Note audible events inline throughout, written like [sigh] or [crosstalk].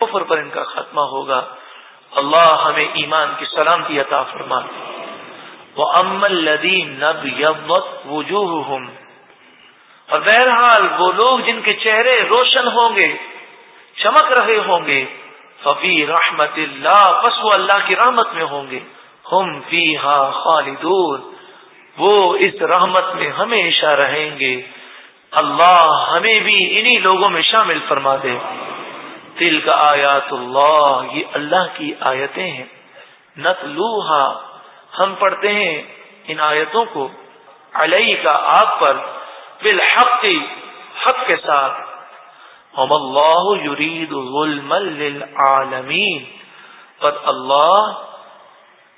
کفر پر ان کا خاتمہ ہوگا۔ اللہ ہمیں ایمان کی سلامتی عطا فرما وہ امل لدیم نب یبت وجوہ اور بہرحال وہ لوگ جن کے چہرے روشن ہوں گے، چمک رہے ہوں گے ففی رحمت اللہ پس وہ اللہ کی رحمت میں ہوں گے۔ ہم فی خالدون۔ وہ اس رحمت میں ہمیشہ رہیں گے۔ اللہ ہمیں بھی انہی لوگوں میں شامل فرما دے۔ دل کا آیات اللہ یہ اللہ کی آیتیں ہیں۔ نت ہم پڑھتے ہیں ان آیتوں کو۔ علیہ کا آپ پر۔ بالحق، حق کے ساتھ۔ ہم اللہ یرید ظلم للعالمین۔ پر اللہ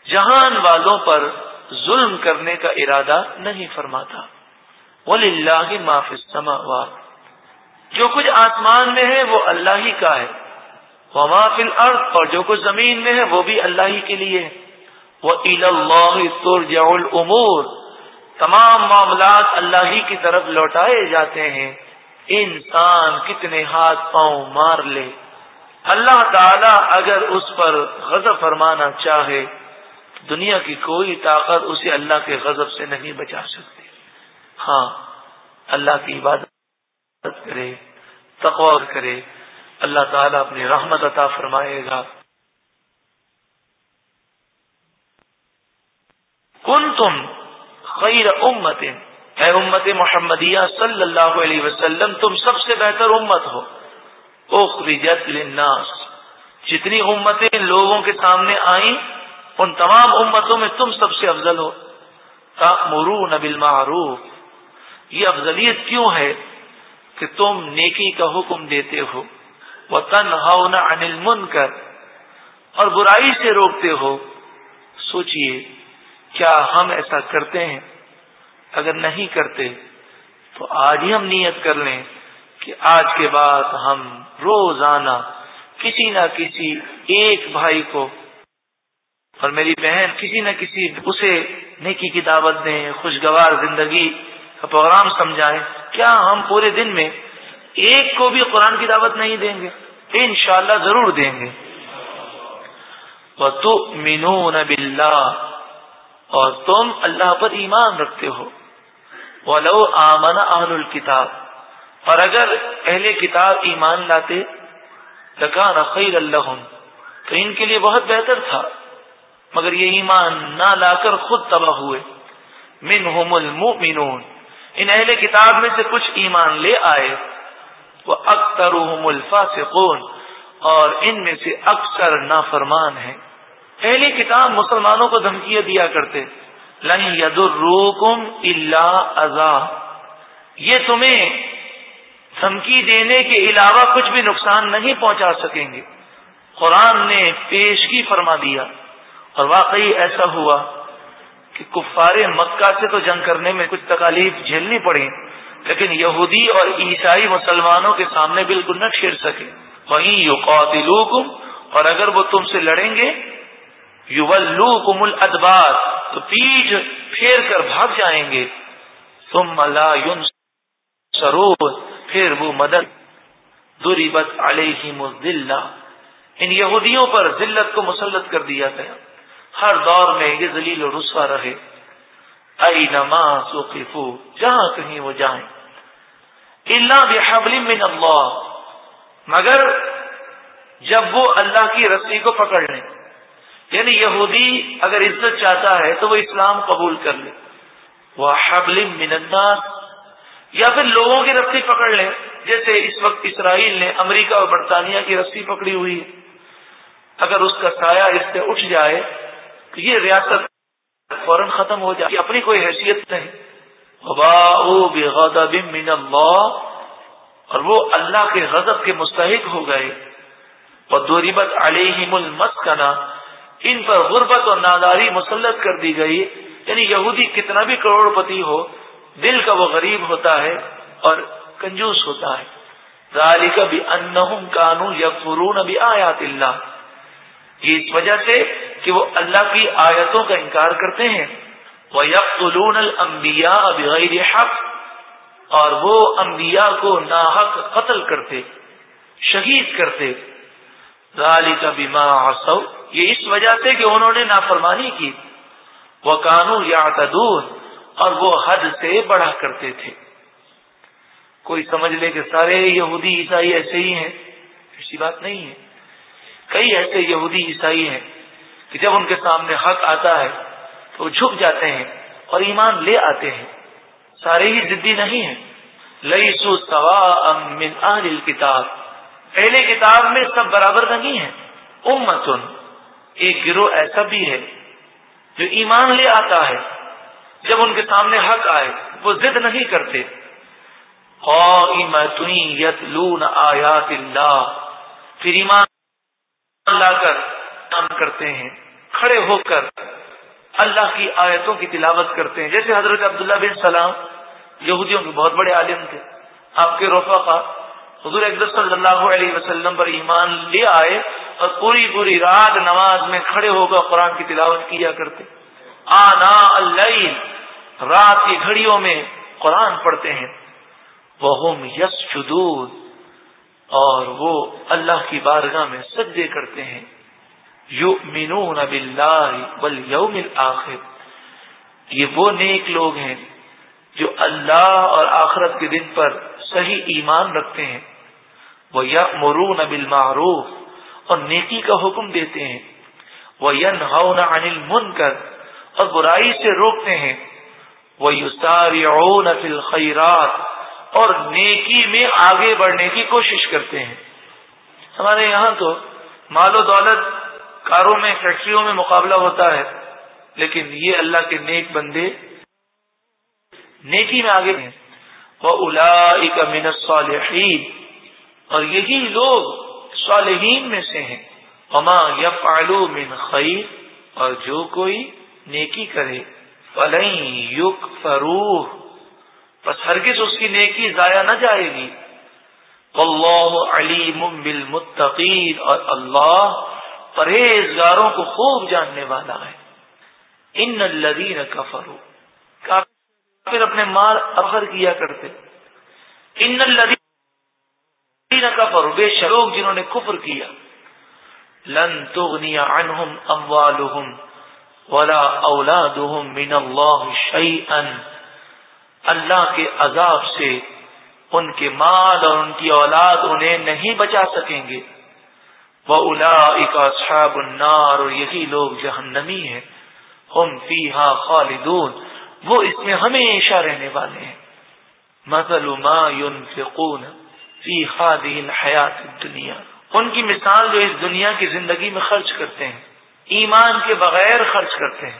جہان والوں پر ظلم کرنے کا ارادہ نہیں فرماتا۔ وللہ ما فی السماوات۔ جو کچھ آسمان میں ہے وہ اللہ ہی کا ہے۔ وہ فی الارض، اور جو کچھ زمین میں ہے وہ بھی اللہ ہی کے لیے وہ اللہ ترجع الامور تمام معاملات اللہ ہی کی طرف لوٹائے جاتے ہیں۔ انسان کتنے ہاتھ پاؤں مار لے۔ اللہ تعالی اگر اس پر غضب فرمانا چاہے، دنیا کی کوئی طاقت اسے اللہ کے غضب سے نہیں بچا سکتی۔ ہاں اللہ کی عبادت کرے تقور کرے، اللہ تعالیٰ اپنی رحمت عطا فرمائے گا۔ کن تم خیر امت اے امت محمدیہ صلی اللہ علیہ وسلم، تم سب سے بہتر امت ہو۔ اخرجت للناس۔ جتنی امتیں لوگوں کے سامنے آئیں، ان تمام امتوں میں تم سب سے افضل ہو۔ تامرون بالمعروف۔ یہ افضلیت کیوں ہے؟ کہ تم نیکی کا حکم دیتے ہو وہ تن انل من کر اور برائی سے روکتے ہو۔ سوچئے، کیا ہم ایسا کرتے ہیں؟ اگر نہیں کرتے، تو آج ہی ہم نیت کر لیں کہ آج کے بعد ہم روزانہ کسی نہ کسی ایک بھائی کو، اور میری بہن کسی نہ کسی اسے نیکی کی دعوت دیں، خوشگوار زندگی کا پروگرام سمجھائیں کیا ہم پورے دن میں ایک کو بھی قرآن کی دعوت نہیں دیں گے؟ انشاءاللہ ضرور دیں گے۔ تو مینو اور تم اللہ پر ایمان رکھتے ہو۔ ولو آمن اہل الکتاب اور اگر اہل کتاب ایمان لاتے، لکان خیر اللہ تو ان کے لیے بہت بہتر تھا۔ مگر یہ ایمان نہ لا کر خود تباہ ہوئے۔ من ہوم ان اہل کتاب میں سے کچھ ایمان لے آئے، وہ اکثر الفاسقون، اور ان میں سے اکثر نافرمان ہیں۔ پہلی کتاب مسلمانوں کو دھمکیاں دیا کرتے، لن ید الروکم اللہ ازا یہ تمہیں دھمکی دینے کے علاوہ کچھ بھی نقصان نہیں پہنچا سکیں گے۔ قرآن نے پیشگی فرما دیا، اور واقعی ایسا ہوا۔ کہ کفار مکہ سے تو جنگ کرنے میں کچھ تکالیف جھیلنی پڑی، لیکن یہودی اور عیسائی مسلمانوں کے سامنے بالکل نہ چھیڑ سکے۔ وہیں یو اور اگر وہ تم سے لڑیں گے یو کم الدبار تو پیٹ پھیر کر بھاگ جائیں گے۔ تم ملا یون سرو پھر وہ مدد دوری بت علیہ ان یہودیوں پر ذلت کو مسلط کر دیا گیا۔ ہر دور میں یہ ذلیل و رسوا رہے۔ ائی نما سوقفو، جہاں کہیں وہ جائیں۔ اللہ بحبل من اللہ مگر جب وہ اللہ کی رسی کو پکڑ لیں۔ یعنی یہودی اگر عزت چاہتا ہے تو وہ اسلام قبول کر لے۔ وہ حبل من الناس۔ یا پھر لوگوں کی رسی پکڑ لیں۔ جیسے اس وقت اسرائیل نے امریکہ اور برطانیہ کی رسی پکڑی ہوئی ہے۔ اگر اس کا سایہ اس سے اٹھ جائے تو یہ ریاست فوراً ختم ہو جائے اپنی کوئی حیثیت نہیں۔ من اللہ۔ اور وہ اللہ کے غضب کے مستحق ہو گئے۔ اور دوریبت علیہم المسکنہ۔ ان پر غربت اور ناداری مسلط کر دی گئی۔ یعنی یہودی کتنا بھی کروڑ پتی ہو، دل کا وہ غریب ہوتا ہے اور کنجوس ہوتا ہے۔ ذالک بھی انہم کانو یکفرون بھی آیات اللہ۔ اس وجہ سے کہ وہ اللہ کی آیتوں کا انکار کرتے ہیں۔ وہ یکلون المبیا بغیر حق اور وہ انبیاء کو ناحق قتل کرتے، شہید کرتے۔ ظالی کا بیما یہ اس وجہ سے کہ انہوں نے نافرمانی کی۔ وہ قانون یا اور وہ حد سے بڑھا کرتے تھے۔ کوئی سمجھ لے کہ سارے یہودی عیسائی ایسے ہی ہیں۔ ایسی بات نہیں ہے۔ کئی ایسے یہودی عیسائی ہیں کہ جب ان کے سامنے حق آتا ہے تو وہ جھک جاتے ہیں اور ایمان لے آتے ہیں۔ سارے ہی ضدی نہیں ہیں۔ لئی سو سوا من اہل کتاب پہلے کتاب میں سب برابر نہیں ہے امتن۔ ایک گروہ ایسا بھی ہے جو ایمان لے آتا ہے۔ جب ان کے سامنے حق آئے، وہ ضد نہیں کرتے۔ یتلون آیات اللہ۔ پھر ایمان لا کر کام کرتے ہیں، کھڑے ہو کر اللہ کی آیتوں کی تلاوت کرتے ہیں۔ جیسے حضرت عبداللہ بن سلام، یہودیوں کے بہت بڑے عالم تھے۔ آپ کے روفا کا حضور اقدس صلی اللہ علیہ وسلم پر ایمان لے آئے اور پوری پوری رات نماز میں کھڑے ہو کر قرآن کی تلاوت کیا کرتے۔ آنا اللہ رات کی گھڑیوں میں قرآن پڑھتے ہیں۔ وہ یس اور وہ اللہ کی بارگاہ میں سجدے کرتے ہیں۔ یو مینو والیوم الاخر۔ یہ وہ نیک لوگ ہیں جو اللہ اور آخرت کے دن پر صحیح ایمان رکھتے ہیں۔ وہ یا مرون ابل اور نیکی کا حکم دیتے ہیں۔ وہ ین انل من کر اور برائی سے روکتے ہیں۔ وہ یوسار خیرات اور نیکی میں آگے بڑھنے کی کوشش کرتے ہیں۔ ہمارے یہاں تو مال و دولت کاروں میں، فیکٹریوں میں مقابلہ ہوتا ہے، لیکن یہ اللہ کے نیک بندے نیکی میں آگے ہیں۔ وہ الا من الصالحین اور یہی لوگ صالحین میں سے ہیں۔ اما یف من خیر اور جو کوئی نیکی کرے فلئی یق فروح بس ہرگز اس کی نیکی ضائع نہ جائے گی۔ اللہ علیم بالمتقین، اور اللہ پرہیزگاروں کو خوب جاننے والا ہے۔ ان الذین کفروا پھر اپنے مال افر کیا کرتے۔ ان الذین کفروا، بے شروع جنہوں نے کفر کیا۔ لن تغنی عنہم اموالہم ولا اولادہم من اللہ شیئا۔ اللہ کے عذاب سے ان کے مال اور ان کی اولاد انہیں نہیں بچا سکیں گے۔ وہ الا اصحاب النار اور یہی لوگ جہنمی ہیں۔ ہم فیہا خالدون۔ وہ اس میں ہمیشہ رہنے والے ہیں۔ مثل ما ينفقون فی هذه الحیات الدنیا ان کی مثال جو اس دنیا کی زندگی میں خرچ کرتے ہیں، ایمان کے بغیر خرچ کرتے ہیں۔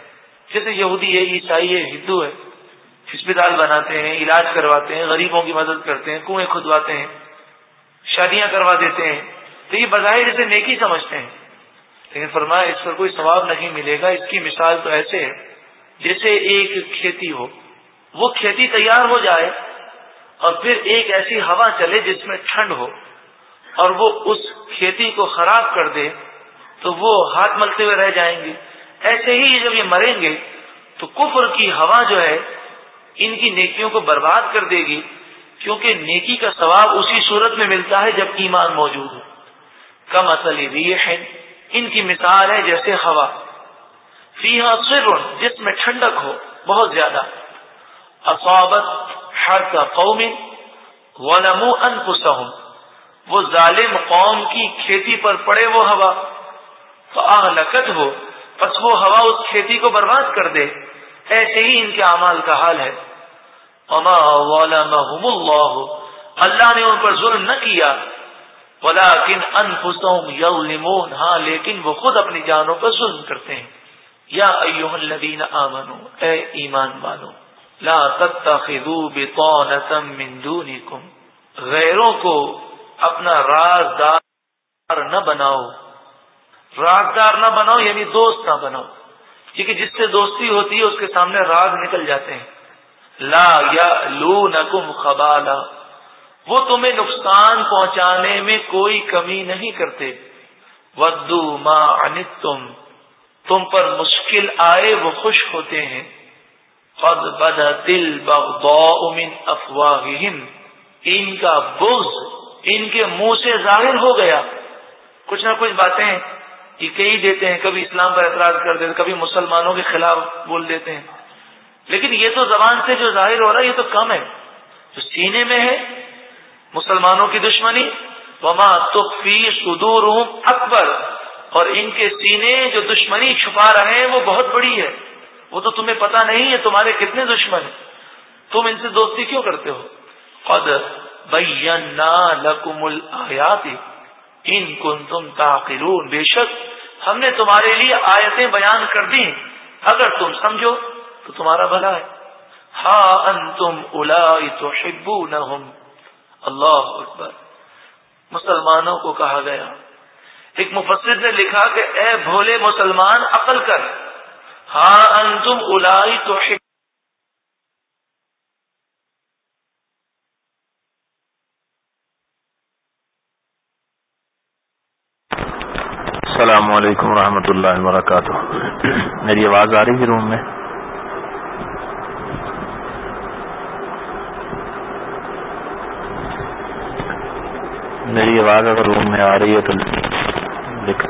جیسے یہودی ہے، عیسائی ہے، ہندو ہے۔ ہسپتال بناتے ہیں، علاج کرواتے ہیں، غریبوں کی مدد کرتے ہیں، کنویں کھدواتے ہیں، شادیاں کروا دیتے ہیں۔ تو یہ بظاہر اسے نیکی سمجھتے ہیں۔ لیکن فرمایا، اس پر کوئی ثواب نہیں ملے گا۔ اس کی مثال تو ایسے ہے، جیسے ایک کھیتی ہو، وہ کھیتی تیار ہو جائے اور پھر ایک ایسی ہوا چلے جس میں ٹھنڈ ہو اور وہ اس کھیتی کو خراب کر دے، تو وہ ہاتھ ملتے ہوئے رہ جائیں گے۔ ایسے ہی جب یہ مریں گے، تو کفر کی ہوا جو ہے ان کی نیکیوں کو برباد کر دے گی، کیونکہ نیکی کا ثواب اسی صورت میں ملتا ہے جب ایمان موجود ہو۔ کم اصل ہے ان کی مثال ہے جیسے ہوا۔ فیحا سر جس میں ٹھنڈک ہو، بہت زیادہ۔ اصابت ہر کا ولم ان وہ ظالم قوم کی کھیتی پر پڑے وہ ہوا۔ تو لکت ہو بس وہ ہوا اس کھیتی کو برباد کر دے۔ ایسے ہی ان کے اعمال کا حال ہے۔ اما اللہ اللہ نے ان پر ظلم نہ کیا۔ ولا کن ان ہاں لیکن وہ خود اپنی جانوں پر ظلم کرتے ہیں۔ یا ایوہ الذین آمنو اے ایمان والو، لا تتخذوا بطانتا من دونکم۔ غیروں کو اپنا رازدار نہ بناؤ۔ رازدار نہ بناؤ یعنی دوست نہ بناؤ۔ کیونکہ جس سے دوستی ہوتی ہے، اس کے سامنے راز نکل جاتے ہیں۔ لا یا لو نکم خبالا۔ وہ تمہیں نقصان پہنچانے میں کوئی کمی نہیں کرتے۔ ودو ما انتم تم پر مشکل آئے، وہ خوش ہوتے ہیں۔ قد بدا دل من افواہہم۔ ان کا بغض ان کے منہ سے ظاہر ہو گیا۔ کچھ نہ کچھ باتیں یہ کئی دیتے ہیں، کبھی اسلام پر اعتراض کر دیتے کبھی مسلمانوں کے خلاف بول دیتے ہیں۔ لیکن یہ تو زبان سے جو ظاہر ہو رہا ہے، یہ تو کم ہے۔ جو سینے میں ہے مسلمانوں کی دشمنی۔ وما تو فی سدور اکبر اور ان کے سینے جو دشمنی چھپا رہے ہیں، وہ بہت بڑی ہے۔ وہ تو تمہیں پتا نہیں ہے، تمہارے کتنے دشمن ہیں۔ تم ان سے دوستی کیوں کرتے ہو؟ قد بینا لکم الآیات ان کن تم بے شک ہم نے تمہارے لیے آیتیں بیان کر دی اگر تم سمجھو تو تمہارا بھلا ہے۔ ہا ان تم الا تو اللہ اکبر۔ مسلمانوں کو کہا گیا۔ ایک مفسر نے لکھا کہ اے بھولے مسلمان، عقل کر۔ ہاں ان تم الا تو السلام علیکم ورحمۃ اللہ وبرکاتہ۔ میری آواز آ رہی ہے روم میں؟ میری آواز اگر روم میں آ رہی ہے تو لکھ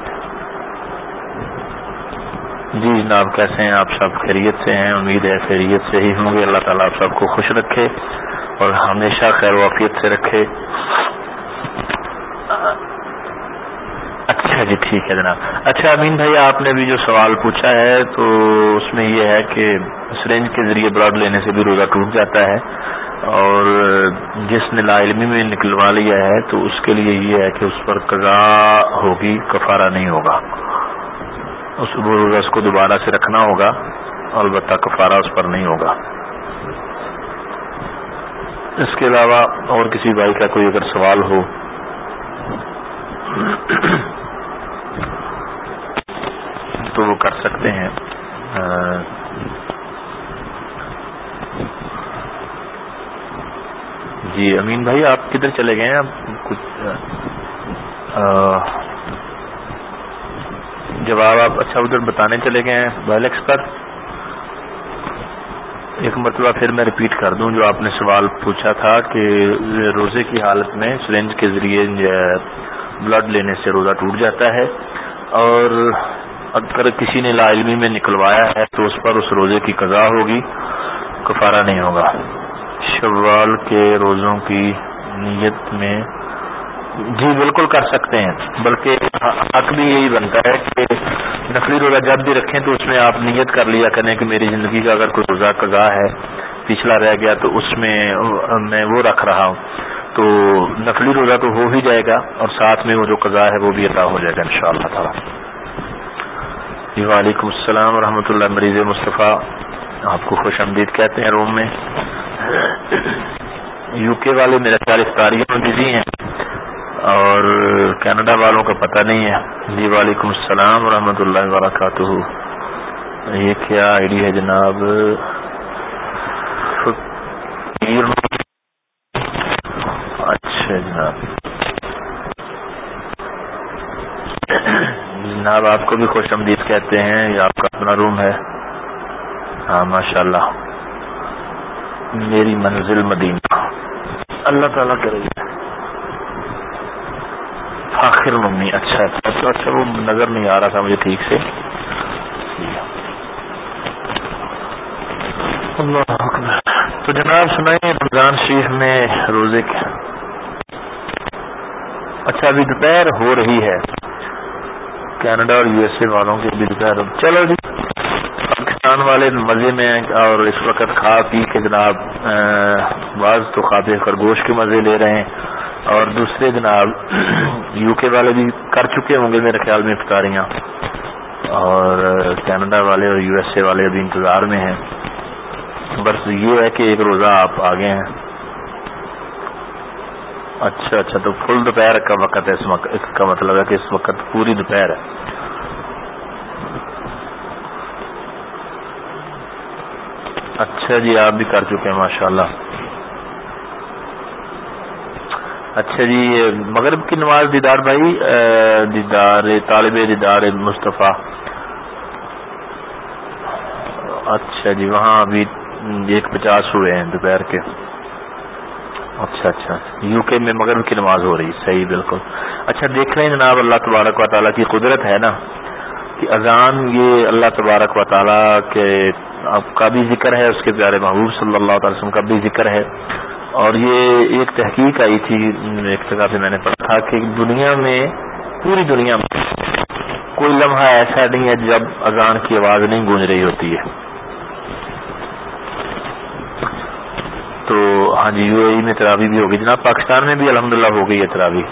جی جناب، کیسے ہیں؟ آپ سب خیریت سے ہیں؟ امید ہے خیریت سے ہی ہوں گے۔ اللہ تعالیٰ آپ سب کو خوش رکھے اور ہمیشہ خیر وافیت سے رکھے اچھا جی ٹھیک ہے جناب۔ اچھا امین بھائی، آپ نے بھی جو سوال پوچھا ہے، تو اس میں یہ ہے کہ سرنج کے ذریعے بلڈ لینے سے بھی روزہ ٹوٹ جاتا ہے۔ اور جس نے لا علمی میں نکلوا لیا ہے، تو اس کے لیے یہ ہے کہ اس پر قضا ہوگی، کفارہ نہیں ہوگا۔ اس روزہ، اس کو دوبارہ سے رکھنا ہوگا، البتہ کفارہ اس پر نہیں ہوگا۔ اس کے علاوہ اور کسی بھائی کا کوئی اگر سوال ہو۔ تو وہ کر سکتے ہیں۔ جی امین بھائی، آپ کدھر چلے گئے ہیں؟ کچھ جواب آپ اچھا ادھر بتانے چلے گئے ہیں ویلیکس پر، ایک مرتبہ پھر میں ریپیٹ کر دوں جو آپ نے سوال پوچھا تھا کہ روزے کی حالت میں سرنج کے ذریعے بلڈ لینے سے روزہ ٹوٹ جاتا ہے اور اگر کسی نے لا علمی میں نکلوایا ہے تو اس پر اس روزے کی قضا ہوگی، کفارہ نہیں ہوگا۔ شوال کے روزوں کی نیت میں جی بالکل کر سکتے ہیں، بلکہ حق بھی یہی بنتا ہے کہ نقلی روزہ جب بھی رکھیں تو اس میں آپ نیت کر لیا کریں کہ میری زندگی کا اگر کوئی روزہ قضا ہے، پچھلا رہ گیا تو اس میں میں وہ رکھ رہا ہوں۔ تو نقلی روزہ تو ہو ہی جائے گا اور ساتھ میں وہ جو قضا ہے وہ بھی ادا ہو جائے گا ان شاء اللہ تعالیٰ۔ جی وعلیکم السلام ورحمۃ اللہ مریض مصطفیٰ۔ آپ کو خوش آمدید کہتے ہیں روم میں۔ یو کے والے میرے خیال افطاریوں میں بزی ہیں اور کینیڈا والوں کا پتہ نہیں ہے۔ جی وعلیکم السلام ورحمۃ اللہ وبرکاتہ۔ یہ کیا آئی ڈی ہے جناب؟ اچھا جناب۔ جناب آپ کو بھی خوش آمدید کہتے ہیں، یہ آپ کا اپنا روم ہے۔ ہاں ماشاء اللہ میری منزل مدینہ۔ اللہ تعالیٰ کرے۔ آخر ممی اچھا اچھا اچھا اچھا وہ نظر نہیں آ رہا تھا مجھے ٹھیک سے۔ اللہ تو جناب سنائیں رمضان شریف میں روزے کے اچھا ابھی دوپہر ہو رہی ہے۔ کینیڈا اور یو ایس اے والوں کے بھی دوپہر چلو جی پاکستان والے مزے میں اور اس وقت کھا پی کے جناب بعض تو کھاتے خرگوش کے مزے لے رہے ہیں۔ اور دوسرے جناب، یو کے والے بھی کر چکے ہوں گے میرے خیال میں افطاریاں۔ اور کینیڈا والے اور یو ایس اے والے ابھی انتظار میں ہیں۔ بس یہ ہے کہ ایک روزہ آپ آگے ہیں۔ اچھا اچھا تو فل دوپہر کا وقت ہے اس کا مطلب ہے کہ اس وقت پوری دوپہر ہے۔ اچھا جی آپ بھی کر چکے ہیں ماشاء اللہ اچھا جی مغرب کی نماز دیدار بھائی دیدار طالب دیدار مصطفیٰ۔ اچھا جی وہاں ابھی ایک پچاس ہوئے ہیں دوپہر کے۔ اچھا اچھا۔ یو کے میں مغرب کی نماز ہو رہی صحیح، بالکل۔ اچھا دیکھ لیں جناب اللہ تبارک و تعالیٰ کی قدرت ہے نا؟ کہ اذان یہ اللہ تبارک و تعالیٰ کے کا بھی ذکر ہے، اس کے پیارے محبوب صلی اللہ تعالی وسلم کا بھی ذکر ہے۔ اور یہ ایک تحقیق آئی تھی، ایک جگہ سے میں نے پڑھا تھا کہ دنیا میں، پوری دنیا میں کوئی لمحہ ایسا نہیں ہے جب اذان کی آواز نہیں گونج رہی ہوتی ہے۔ تو ہاں جی یو اے میں تراوی بھی ہوگی۔ جناب، پاکستان میں بھی الحمدللہ ہو گئی ہے تراوی۔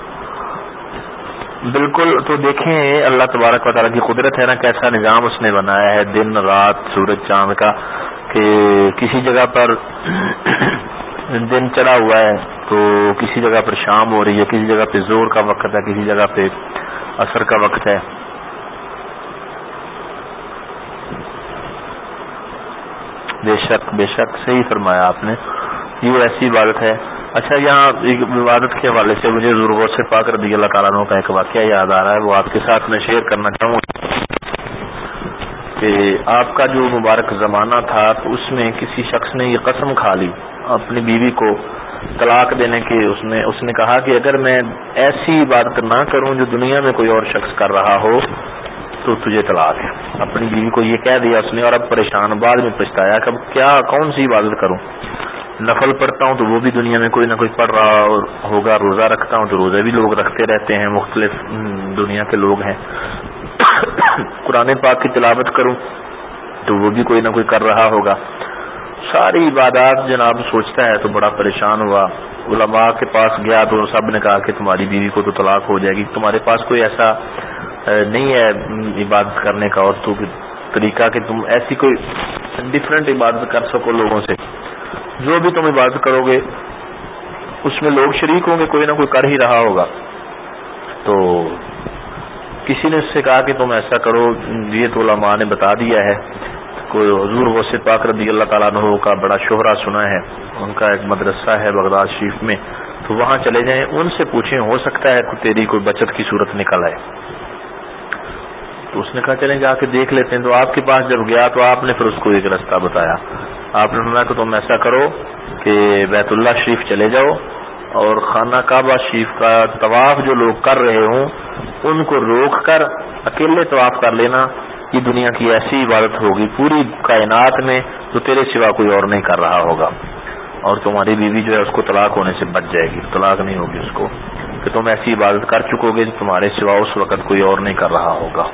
بالکل، تو دیکھیں، اللہ تبارک و تعالیٰ کی قدرت ہے نا کیسا نظام اس نے بنایا ہے۔ دن، رات، سورج، چاند کا کہ کسی جگہ پر [clears throat] دن چڑھا ہوا ہے تو کسی جگہ پر شام ہو رہی ہے، کسی جگہ پہ زور کا وقت ہے، کسی جگہ پہ اثر کا وقت ہے۔ بے شک بے شک، صحیح فرمایا آپ نے۔ یہ ایسی عبادت ہے۔ اچھا یہاں عبادت کے حوالے سے مجھے ضرور سے پاک رضی اللہ تعالیٰ کا ایک واقعہ یاد آ رہا ہے۔ وہ آپ کے ساتھ میں شیئر کرنا چاہوں کہ آپ کا جو مبارک زمانہ تھا، تو اس میں کسی شخص نے یہ قسم کھا لی اپنی بیوی کو طلاق دینے کی اس نے اس نے کہا کہ اگر میں ایسی عبادت نہ کروں جو دنیا میں کوئی اور شخص کر رہا ہو، تو تجھے طلاق ہے۔ اپنی بیوی کو یہ کہہ دیا اس نے اور اب پریشان، بعد میں پچھتایا کہ اب کیا، کون سی عبادت کروں؟ نفل پڑھتا ہوں تو وہ بھی دنیا میں کوئی نہ کوئی پڑھ رہا ہوگا، روزہ رکھتا ہوں تو روزہ بھی لوگ رکھتے رہتے ہیں، مختلف دنیا کے لوگ ہیں۔ [coughs] قرآن پاک کی تلاوت کروں تو وہ بھی کوئی نہ کوئی کر رہا ہوگا۔ ساری عبادات جناب سوچتا ہے تو بڑا پریشان ہوا۔ علماء کے پاس گیا تو سب نے کہا کہ تمہاری بیوی کو تو طلاق ہو جائے گی۔ تمہارے پاس کوئی ایسا نہیں ہے عبادت کرنے کا اور تو طریقہ کہ تم ایسی کوئی ڈفرینٹ عبادت کر سکو لوگوں سے۔ جو بھی تم عبادت کرو گے، اس میں لوگ شریک ہوں گے، کوئی نہ کوئی کر ہی رہا ہوگا۔ تو کسی نے اس سے کہا کہ تم ایسا کرو، یہ تو علماء نے بتا دیا ہے۔ کوئی حضور غوث پاک رضی اللہ تعالیٰ عنہ کا بڑا شہرا سنا ہے۔ ان کا ایک مدرسہ ہے بغداد شریف میں۔ تو وہاں چلے جائیں، ان سے پوچھیں، ہو سکتا ہے تیری کوئی بچت کی صورت نکل آئے۔ تو اس نے کہا، چلیں جا کے دیکھ لیتے ہیں۔ تو آپ کے پاس جب گیا تو آپ نے پھر اس کو ایک رستہ بتایا۔ آپ نے فرمایا کہ تم ایسا کرو کہ بیت اللہ شریف چلے جاؤ اور خانہ کعبہ شریف کا طواف جو لوگ کر رہے ہوں، ان کو روک کر اکیلے طواف کر لینا، یہ دنیا کی ایسی عبادت ہوگی پوری کائنات میں تو تیرے سوا کوئی اور نہیں کر رہا ہوگا۔ اور تمہاری بیوی جو ہے، اس کو طلاق ہونے سے بچ جائے گی، طلاق نہیں ہوگی اس کو۔ کہ تم ایسی عبادت کر چکو گے تمہارے سوا اس وقت کوئی اور نہیں کر رہا ہوگا۔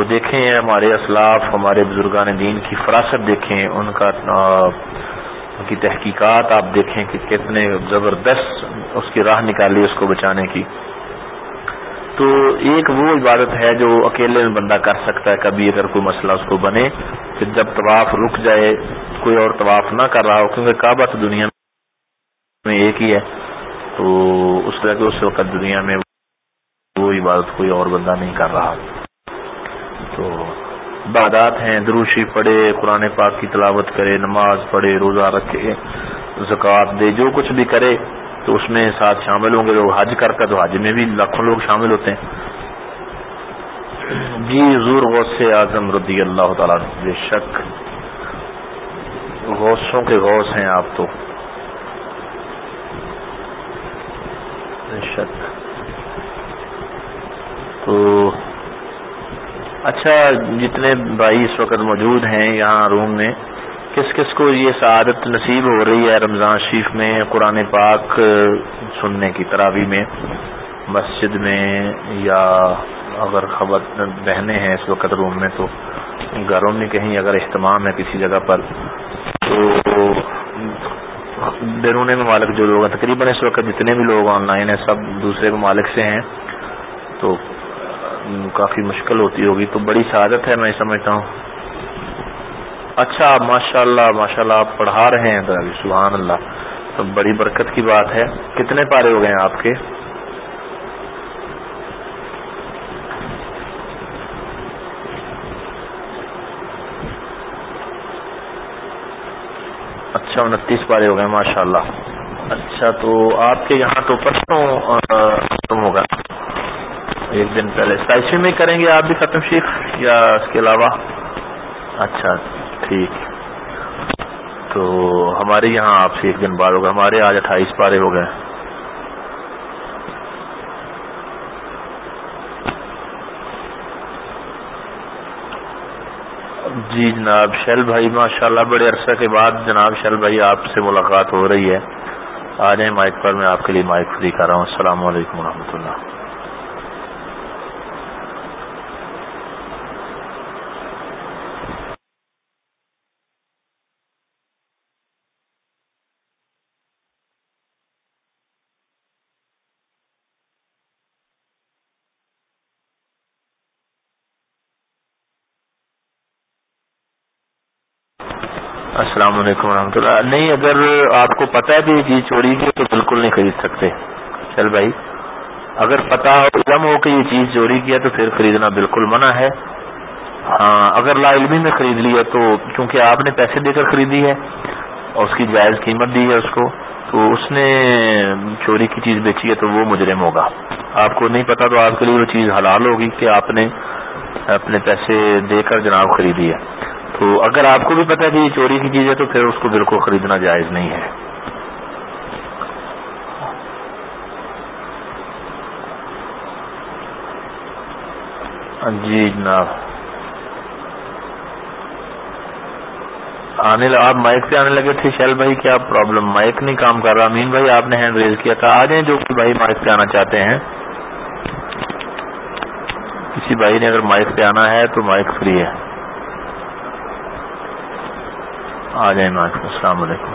تو دیکھیں، ہمارے اسلاف، ہمارے بزرگان دین کی فراست دیکھیں، ان کا ان کی تحقیقات آپ دیکھیں کہ کتنے زبردست اس کی راہ نکالی اس کو بچانے کی۔ تو ایک وہ عبادت ہے جو اکیلے میں بندہ کر سکتا ہے، کبھی اگر کوئی مسئلہ اس کو بنے، کہ جب طواف رک جائے، کوئی اور طواف نہ کر رہا ہو، کیونکہ کعبہ تو دنیا میں ایک ہی ہے، تو اس طرح کے اس وقت دنیا میں وہ عبادت کوئی اور بندہ نہیں کر رہا۔ تو بادات ہیں، دروشی پڑھے، قرآن پاک کی تلاوت کرے، نماز پڑھے، روزہ رکھے، زکوٰۃ دے، جو کچھ بھی کرے، تو اس میں ساتھ شامل ہوں گے۔ لوگ حج کر کر، تو حج میں بھی لاکھوں لوگ شامل ہوتے ہیں۔ جی حضور غوث سے اعظم رضی اللہ تعالیٰ بے شک غوثوں کے غوث ہیں آپ تو۔ بے شک۔ تو اچھا جتنے بھائی اس وقت موجود ہیں یہاں روم میں، کس کس کو یہ سعادت نصیب ہو رہی ہے رمضان شریف میں، قرآن پاک سننے کی تراوی میں، مسجد میں، یا اگر خبر بہنیں ہیں اس وقت روم میں تو گھروں میں کہیں اگر اہتمام ہے کسی جگہ پر، تو بیرون ممالک جو لوگ ہیں، تقریباً اس وقت جتنے بھی لوگ آن لائن ہیں، سب دوسرے ممالک سے ہیں، تو کافی مشکل ہوتی ہوگی، تو بڑی سعادت ہے میں سمجھتا ہوں۔ اچھا ماشاء اللہ ماشاء اللہ آپ پڑھا رہے ہیں تو سبحان اللہ۔ تو بڑی برکت کی بات ہے۔ کتنے پارے ہو گئے ہیں آپ کے؟ اچھا انتیس پارے ہو گئے ماشاء اللہ اچھا تو آپ کے یہاں تو پرسوں ہوگا۔ ایک دن پہلے۔ سائشی میں کریں گے آپ بھی ختم شیخ یا اس کے علاوہ؟ اچھا ٹھیک۔ تو ہمارے یہاں آپ سے ایک دن بعد ہوگا۔ ہمارے آج اٹھائیس پارے ہو گئے۔ جی جناب شیل بھائی، ماشاءاللہ بڑے عرصہ کے بعد جناب شیل بھائی آپ سے ملاقات ہو رہی ہے۔ آ جائیں مائک پر، میں آپ کے لیے مائک فری کر رہا ہوں۔ السلام علیکم و اللہ السلام علیکم ورحمۃ اللہ۔ نہیں، اگر آپ کو پتا ہے کہ یہ چیز چوری کی، تو بالکل نہیں خرید سکتے۔ چل بھائی، اگر پتا ہو، علم ہو کہ یہ چیز چوری کیا تو پھر خریدنا بالکل منع ہے۔ ہاں اگر لا علمی میں خرید لیا تو چونکہ آپ نے پیسے دے کر خریدی ہے اور اس کی جائز قیمت دی ہے اس کو، تو اس نے چوری کی چیز بیچی ہے، تو وہ مجرم ہوگا۔ آپ کو نہیں پتا تو آپ کے لیے وہ چیز حلال ہوگی کہ آپ نے اپنے پیسے دے کر جناب خریدی ہے۔ تو اگر آپ کو بھی پتا کہ یہ چوری کی چیز ہے تو پھر اس کو بالکل خریدنا جائز نہیں ہے۔ ہاں جی جناب۔ آنے آپ مائک پہ آنے لگے تھے۔ شیل بھائی، کیا پرابلم؟ مائک نہیں کام کر رہا۔ امین بھائی، آپ نے ہینڈ ریز کیا۔ تھا آ جائیں جو کہ بھائی مائک پہ آنا چاہتے ہیں۔ کسی بھائی نے اگر مائک پہ آنا ہے تو مائک فری ہے۔ آ جائیں السلام علیکم۔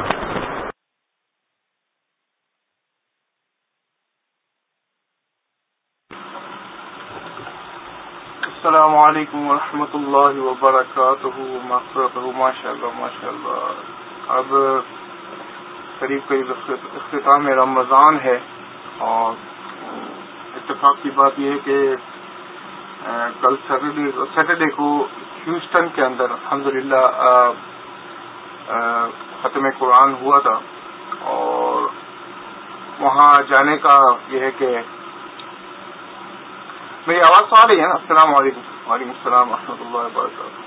السلام علیکم ورحمۃ اللہ وبرکاتہ۔ ماشاء اللہ ماشاء اللہ اب قریب قریب اختتام رمضان ہے اور اتفاق کی بات یہ ہے کہ کل سیٹرڈے سیٹرڈے کو ہیوسٹن کے اندر الحمدللہ ختم قرآن ہوا تھا اور وہاں جانے کا یہ ہے کہ میری آواز تو آ رہی ہے نا؟ السلام علیکم۔ وعلیکم السلام و اللہ وبرکاتہ۔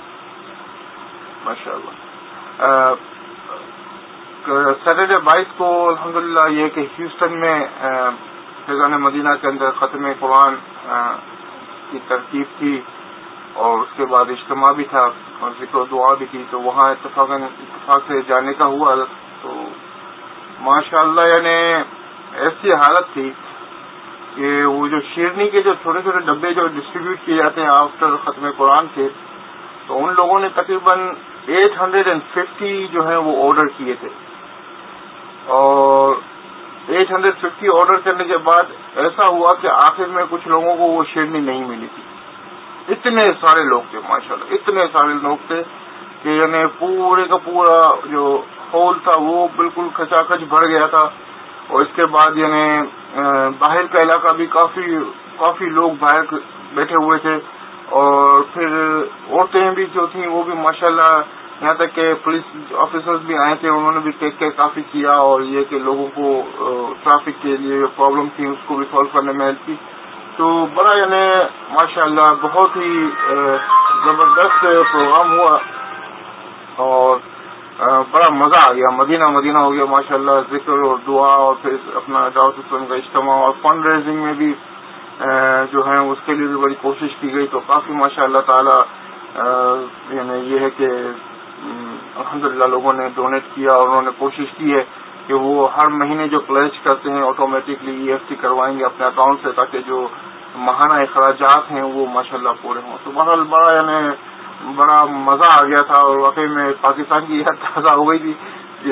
ماشاء اللہ سیٹرڈے بائیس کو الحمدللہ یہ کہ ہیوسٹن میں فیضان مدینہ کے اندر ختم قرآن کی ترتیب تھی۔ اور اس کے بعد اجتماع بھی تھا اور ذکر و دعا بھی کی تو وہاں اتفاق اتفاق سے جانے کا ہوا۔ تو ماشاء اللہ یعنی ایسی حالت تھی کہ وہ جو شیرنی کے جو چھوٹے چھوٹے ڈبے جو ڈسٹریبیوٹ کیے جاتے ہیں آفٹر ختم قرآن کے، تو ان لوگوں نے تقریباً ایٹ ہنڈریڈ اینڈ ففٹی جو ہے وہ آرڈر کیے تھے۔ اور ایٹ ہنڈریڈ ففٹی آرڈر کرنے کے بعد ایسا ہوا کہ آخر میں کچھ لوگوں کو وہ شیرنی نہیں ملی تھی۔ اتنے سارے لوگ تھے ماشاء اللہ اتنے سارے لوگ تھے کہ یعنی پورے کا پورا جو ہال تھا وہ بالکل کھچا کھچ بڑھ گیا تھا۔ اور اس کے بعد یعنی باہر کا علاقہ بھی کافی کافی لوگ باہر بیٹھے ہوئے تھے۔ اور پھر عورتیں بھی جو تھیں وہ بھی ماشاءاللہ، یہاں تک کہ پولیس آفیسرز بھی آئے تھے، انہوں نے بھی ٹیک کیئر کافی کیا۔ اور یہ کہ لوگوں کو ٹریفک کے لیے پرابلم تھی، اس کو بھی سالو کرنے میں ہیلپ کی۔ تو بڑا یعنی ماشاء اللہ بہت ہی زبردست پروگرام ہوا اور بڑا مزہ آ گیا۔ مدینہ مدینہ ہو گیا ماشاء اللہ ذکر اور دعا اور پھر اپنا دعوت اسلم کا اجتماع اور فنڈ ریزنگ میں بھی جو ہے اس کے لیے بھی بڑی کوشش کی گئی۔ تو کافی ماشاء اللہ تعالی یعنی یہ ہے کہ الحمد لوگوں نے ڈونیٹ کیا اور انہوں نے کوشش کی ہے کہ وہ ہر مہینے جو پلیج کرتے ہیں آٹومیٹکلی ای ایف ٹی کروائیں گے اپنے اکاؤنٹ سے تاکہ جو ماہانہ اخراجات ہیں، وہ ماشاء اللہ پورے ہوں۔ تو بہرحال بڑا یعنی بڑا مزہ آ گیا تھا اور واقعی میں پاکستان کی یاد تازہ ہو گئی تھی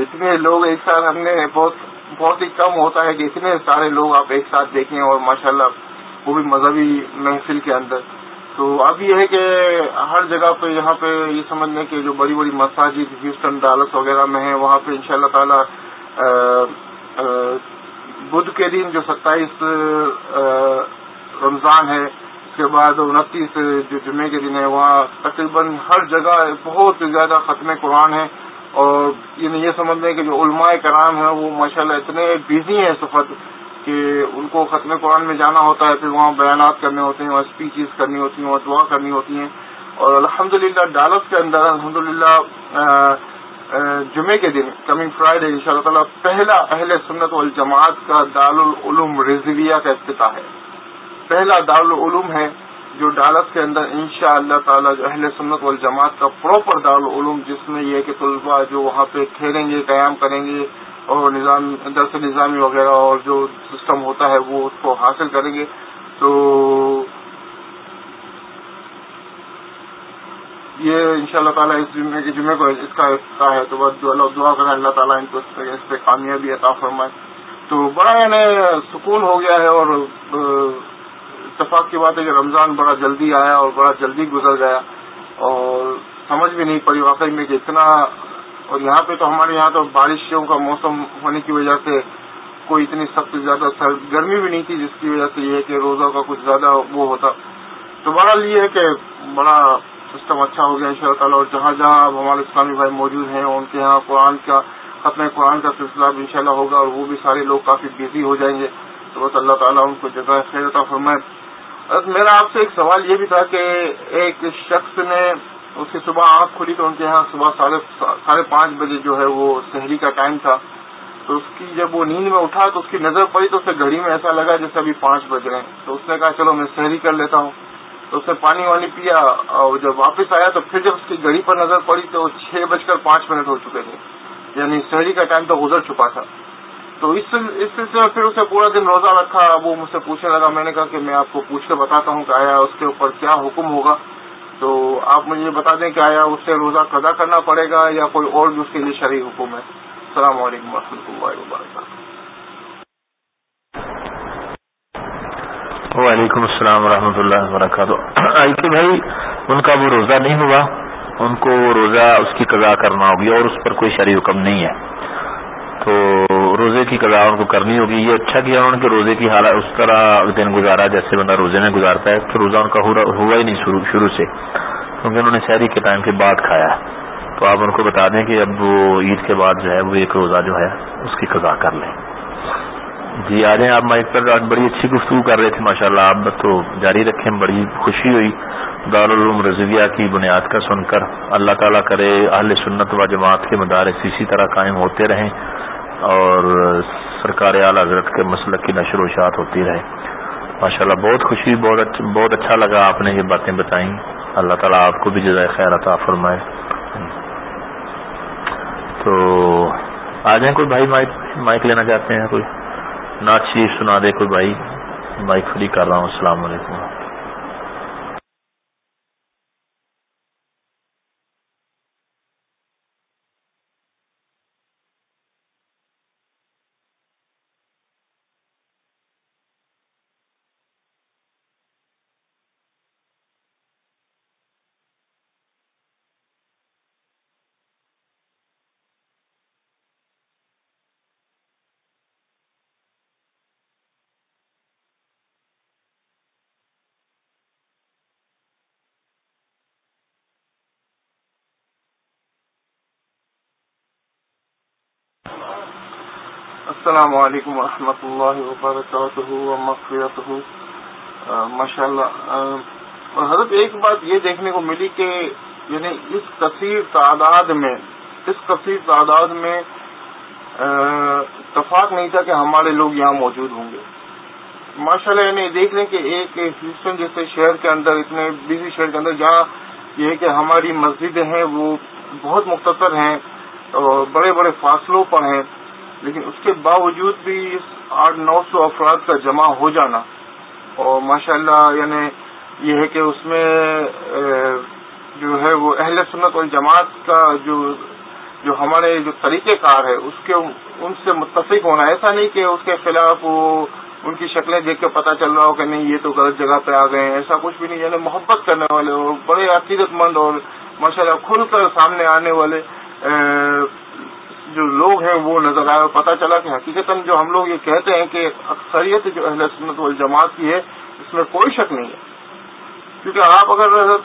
اتنے لوگ ایک ساتھ ہم نے بہت بہت ہی کم ہوتا ہے کہ اتنے سارے لوگ آپ ایک ساتھ دیکھیں اور ماشاء اللہ وہ بھی مذہبی محفل کے اندر۔ تو اب یہ ہے کہ ہر جگہ پہ یہاں پہ یہ سمجھ لیں کہ جو بڑی بڑی مساجد، ہیوسٹن ڈالس وغیرہ میں ہیں، وہاں پہ ان شاء اللہ تعالی بدھ کے دن جو ستائیس رمضان ہے، اس کے بعد انتیس جو جمعے کے دن ہے، وہاں تقریباً ہر جگہ بہت زیادہ ختم قرآن ہے۔ اور یعنی یہ سمجھ لیں کہ جو علماء کرام ہیں، وہ ماشاءاللہ اتنے بزی ہیں سفر کہ ان کو ختم قرآن میں جانا ہوتا ہے، پھر وہاں بیانات کرنے ہوتے ہیں، وہاں اسپیچز کرنی ہوتی ہیں، وہاں دعا کرنی ہوتی ہیں۔ اور الحمد للہ ڈالس کے اندر الحمد للہ جمعے کے دن، کمنگ فرائیڈے ان شاء اللہ تعالیٰ، پہلا اہل سنت والجماعت کا دارالعلوم رضویہ کا افتتاح ہے۔ پہلا دارالعلوم ہے جو ڈالس کے اندر ان شاء اللہ تعالیٰ جو اہل سنت والجماعت کا پراپر دارالعلوم، جس میں یہ کہ طلباء جو وہاں پہ کھیلیں گے، قیام کریں گے اور نظام، درس نظامی وغیرہ اور جو سسٹم ہوتا ہے وہ اس کو حاصل کریں گے۔ تو یہ ان شاء اللہ تعالیٰ اس جمعے کے جمعے کو اس کا حصہ ہے۔ تو بس دعا کریں اللہ تعالیٰ ان کو اس پہ کامیابی عطا فرمائے۔ تو بڑا یعنی سکون ہو گیا ہے اور اتفاق کی بات ہے کہ رمضان بڑا جلدی آیا اور بڑا جلدی گزر گیا اور سمجھ بھی نہیں پڑی واقعی میں کہ اتنا اور یہاں پہ تو ہمارے یہاں تو بارشوں کا موسم ہونے کی وجہ سے کوئی اتنی سخت زیادہ گرمی بھی نہیں تھی، جس کی وجہ سے یہ ہے کہ روزہ کا کچھ زیادہ وہ ہوتا۔ تو بہرحال یہ ہے کہ بڑا سسٹم اچھا ہو گیا ان شاء اللہ تعالیٰ، اور جہاں جہاں اب ہمارے اسلامی بھائی موجود ہیں، ان کے یہاں قرآن کا ختم قرآن کا سلسلہ بھی ان ہوگا، اور وہ بھی سارے لوگ کافی بزی ہو جائیں گے۔ تو بس اللہ تعالیٰ ان کو جگہ خیر عطا فرمائے۔ میرا آپ سے ایک سوال یہ بھی تھا کہ ایک شخص نے اس کی صبح آنکھ کھلی تو ان کے یہاں صبح ساڑھے پانچ بجے جو ہے وہ شہری کا ٹائم تھا۔ تو اس کی جب وہ نیند میں اٹھا تو اس کی نظر پڑی تو اسے گھڑی میں ایسا لگا جیسے ابھی پانچ بج رہے ہیں۔ تو اس نے کہا، چلو میں شہری کر لیتا ہوں۔ تو اس نے پانی وانی پیا اور جب واپس آیا تو پھر جب اس کی گھڑی پر نظر پڑی تو چھ بج کر پانچ منٹ ہو چکے تھے۔ یعنی شہری کا ٹائم تو گزر چکا تھا۔ تو اس سلسلے میں پھر اسے پورا دن روزہ رکھا، وہ مجھ سے پوچھنے لگا، میں نے کہا کہ میں آپ کو پوچھ کے بتاتا ہوں کہ آیا اس کے اوپر کیا حکم ہوگا۔ تو آپ مجھے بتا دیں کہ آیا اس سے روزہ قضا کرنا پڑے گا یا کوئی اور بھی اس کے لیے شرعی حکم ہے۔ السلام علیکم و رحمۃ اللہ وبرکاتہ۔ وعلیکم السلام و اللہ وبرکاتہ۔ آئی بھائی، ان کا وہ روزہ نہیں ہوا، ان کو روزہ اس کی قضا کرنا ہوگی اور اس پر کوئی شرعی حکم نہیں ہے۔ تو روزے کی قضا ان کو کرنی ہوگی، یہ اچھا کیا انہوں نے کہ روزے کی حالت اس طرح دن گزارا جیسے بندہ روزے میں گزارتا ہے، تو روزہ ان کا ہوا ہی نہیں شروع شروع سے، کیونکہ انہوں نے شہری کے ٹائم کے بعد کھایا تو آپ ان کو بتا دیں کہ اب وہ عید کے بعد جو ہے وہ ایک روزہ جو ہے اس کی قضا کر لیں۔ جی آ جائیں، آپ مائک پر آج بڑی اچھی گفتگو کر رہے تھے ماشاء اللہ آپ تو جاری رکھیں، بڑی خوشی ہوئی۔ دارالعلوم رضویہ کی بنیاد کا سن کر، اللہ تعالیٰ کرے، اہل سنت و جماعت کے مدارس اسی طرح قائم ہوتے رہیں۔ اور سرکار اعلی حضرت کے مسلک کی نشر و اشاعت ہوتی رہے۔ ماشاء اللہ بہت خوشی، بہت اچھا، بہت اچھا لگا آپ نے یہ باتیں بتائیں۔ اللہ تعالیٰ آپ کو بھی جزائے خیر عطا فرمائے۔ تو آ جائیں کوئی بھائی مائک مائک لینا چاہتے ہیں کوئی؟ نعت شریف سنا دے کوئی بھائی۔ مائک فری کر رہا ہوں، السلام علیکم۔ السلام علیکم ورحمۃ اللہ وبرکاتہ ماشاء اللہ حضرت ایک بات یہ دیکھنے کو ملی کہ یعنی اس کثیر تعداد میں، اس کثیر تعداد میں اتفاق نہیں تھا کہ ہمارے لوگ یہاں موجود ہوں گے۔ ماشاء اللہ یعنی دیکھ لیں کہ ایک ہیوسٹن جیسے شہر کے اندر، اتنے بزی شہر کے اندر، جہاں یہ ہے کہ ہماری مسجدیں ہیں، وہ بہت مختصر ہیں اور بڑے بڑے فاصلوں پر ہیں۔ لیکن اس کے باوجود بھی آٹھ نو سو افراد کا جمع ہو جانا اور ماشاء اللہ یعنی یہ ہے کہ اس میں جو ہے وہ اہل سنت اور جماعت کا جو جو ہمارے جو طریقہ کار ہے، اس کے، ان سے متفق ہونا، ایسا نہیں کہ اس کے خلاف وہ ان کی شکلیں دیکھ کے پتہ چل رہا ہو کہ نہیں، یہ تو غلط جگہ پہ آ گئے ہیں، ایسا کچھ بھی نہیں۔ یعنی محبت کرنے والے اور بڑے عقیدت مند اور ماشاء اللہ کھل کر سامنے آنے والے جو لوگ ہیں وہ نظر آئے اور پتہ چلا کہ حقیقت جو ہم لوگ یہ کہتے ہیں کہ اکثریت جو اہل سنت والجماعت کی ہے، اس میں کوئی شک نہیں ہے۔ کیونکہ آپ اگر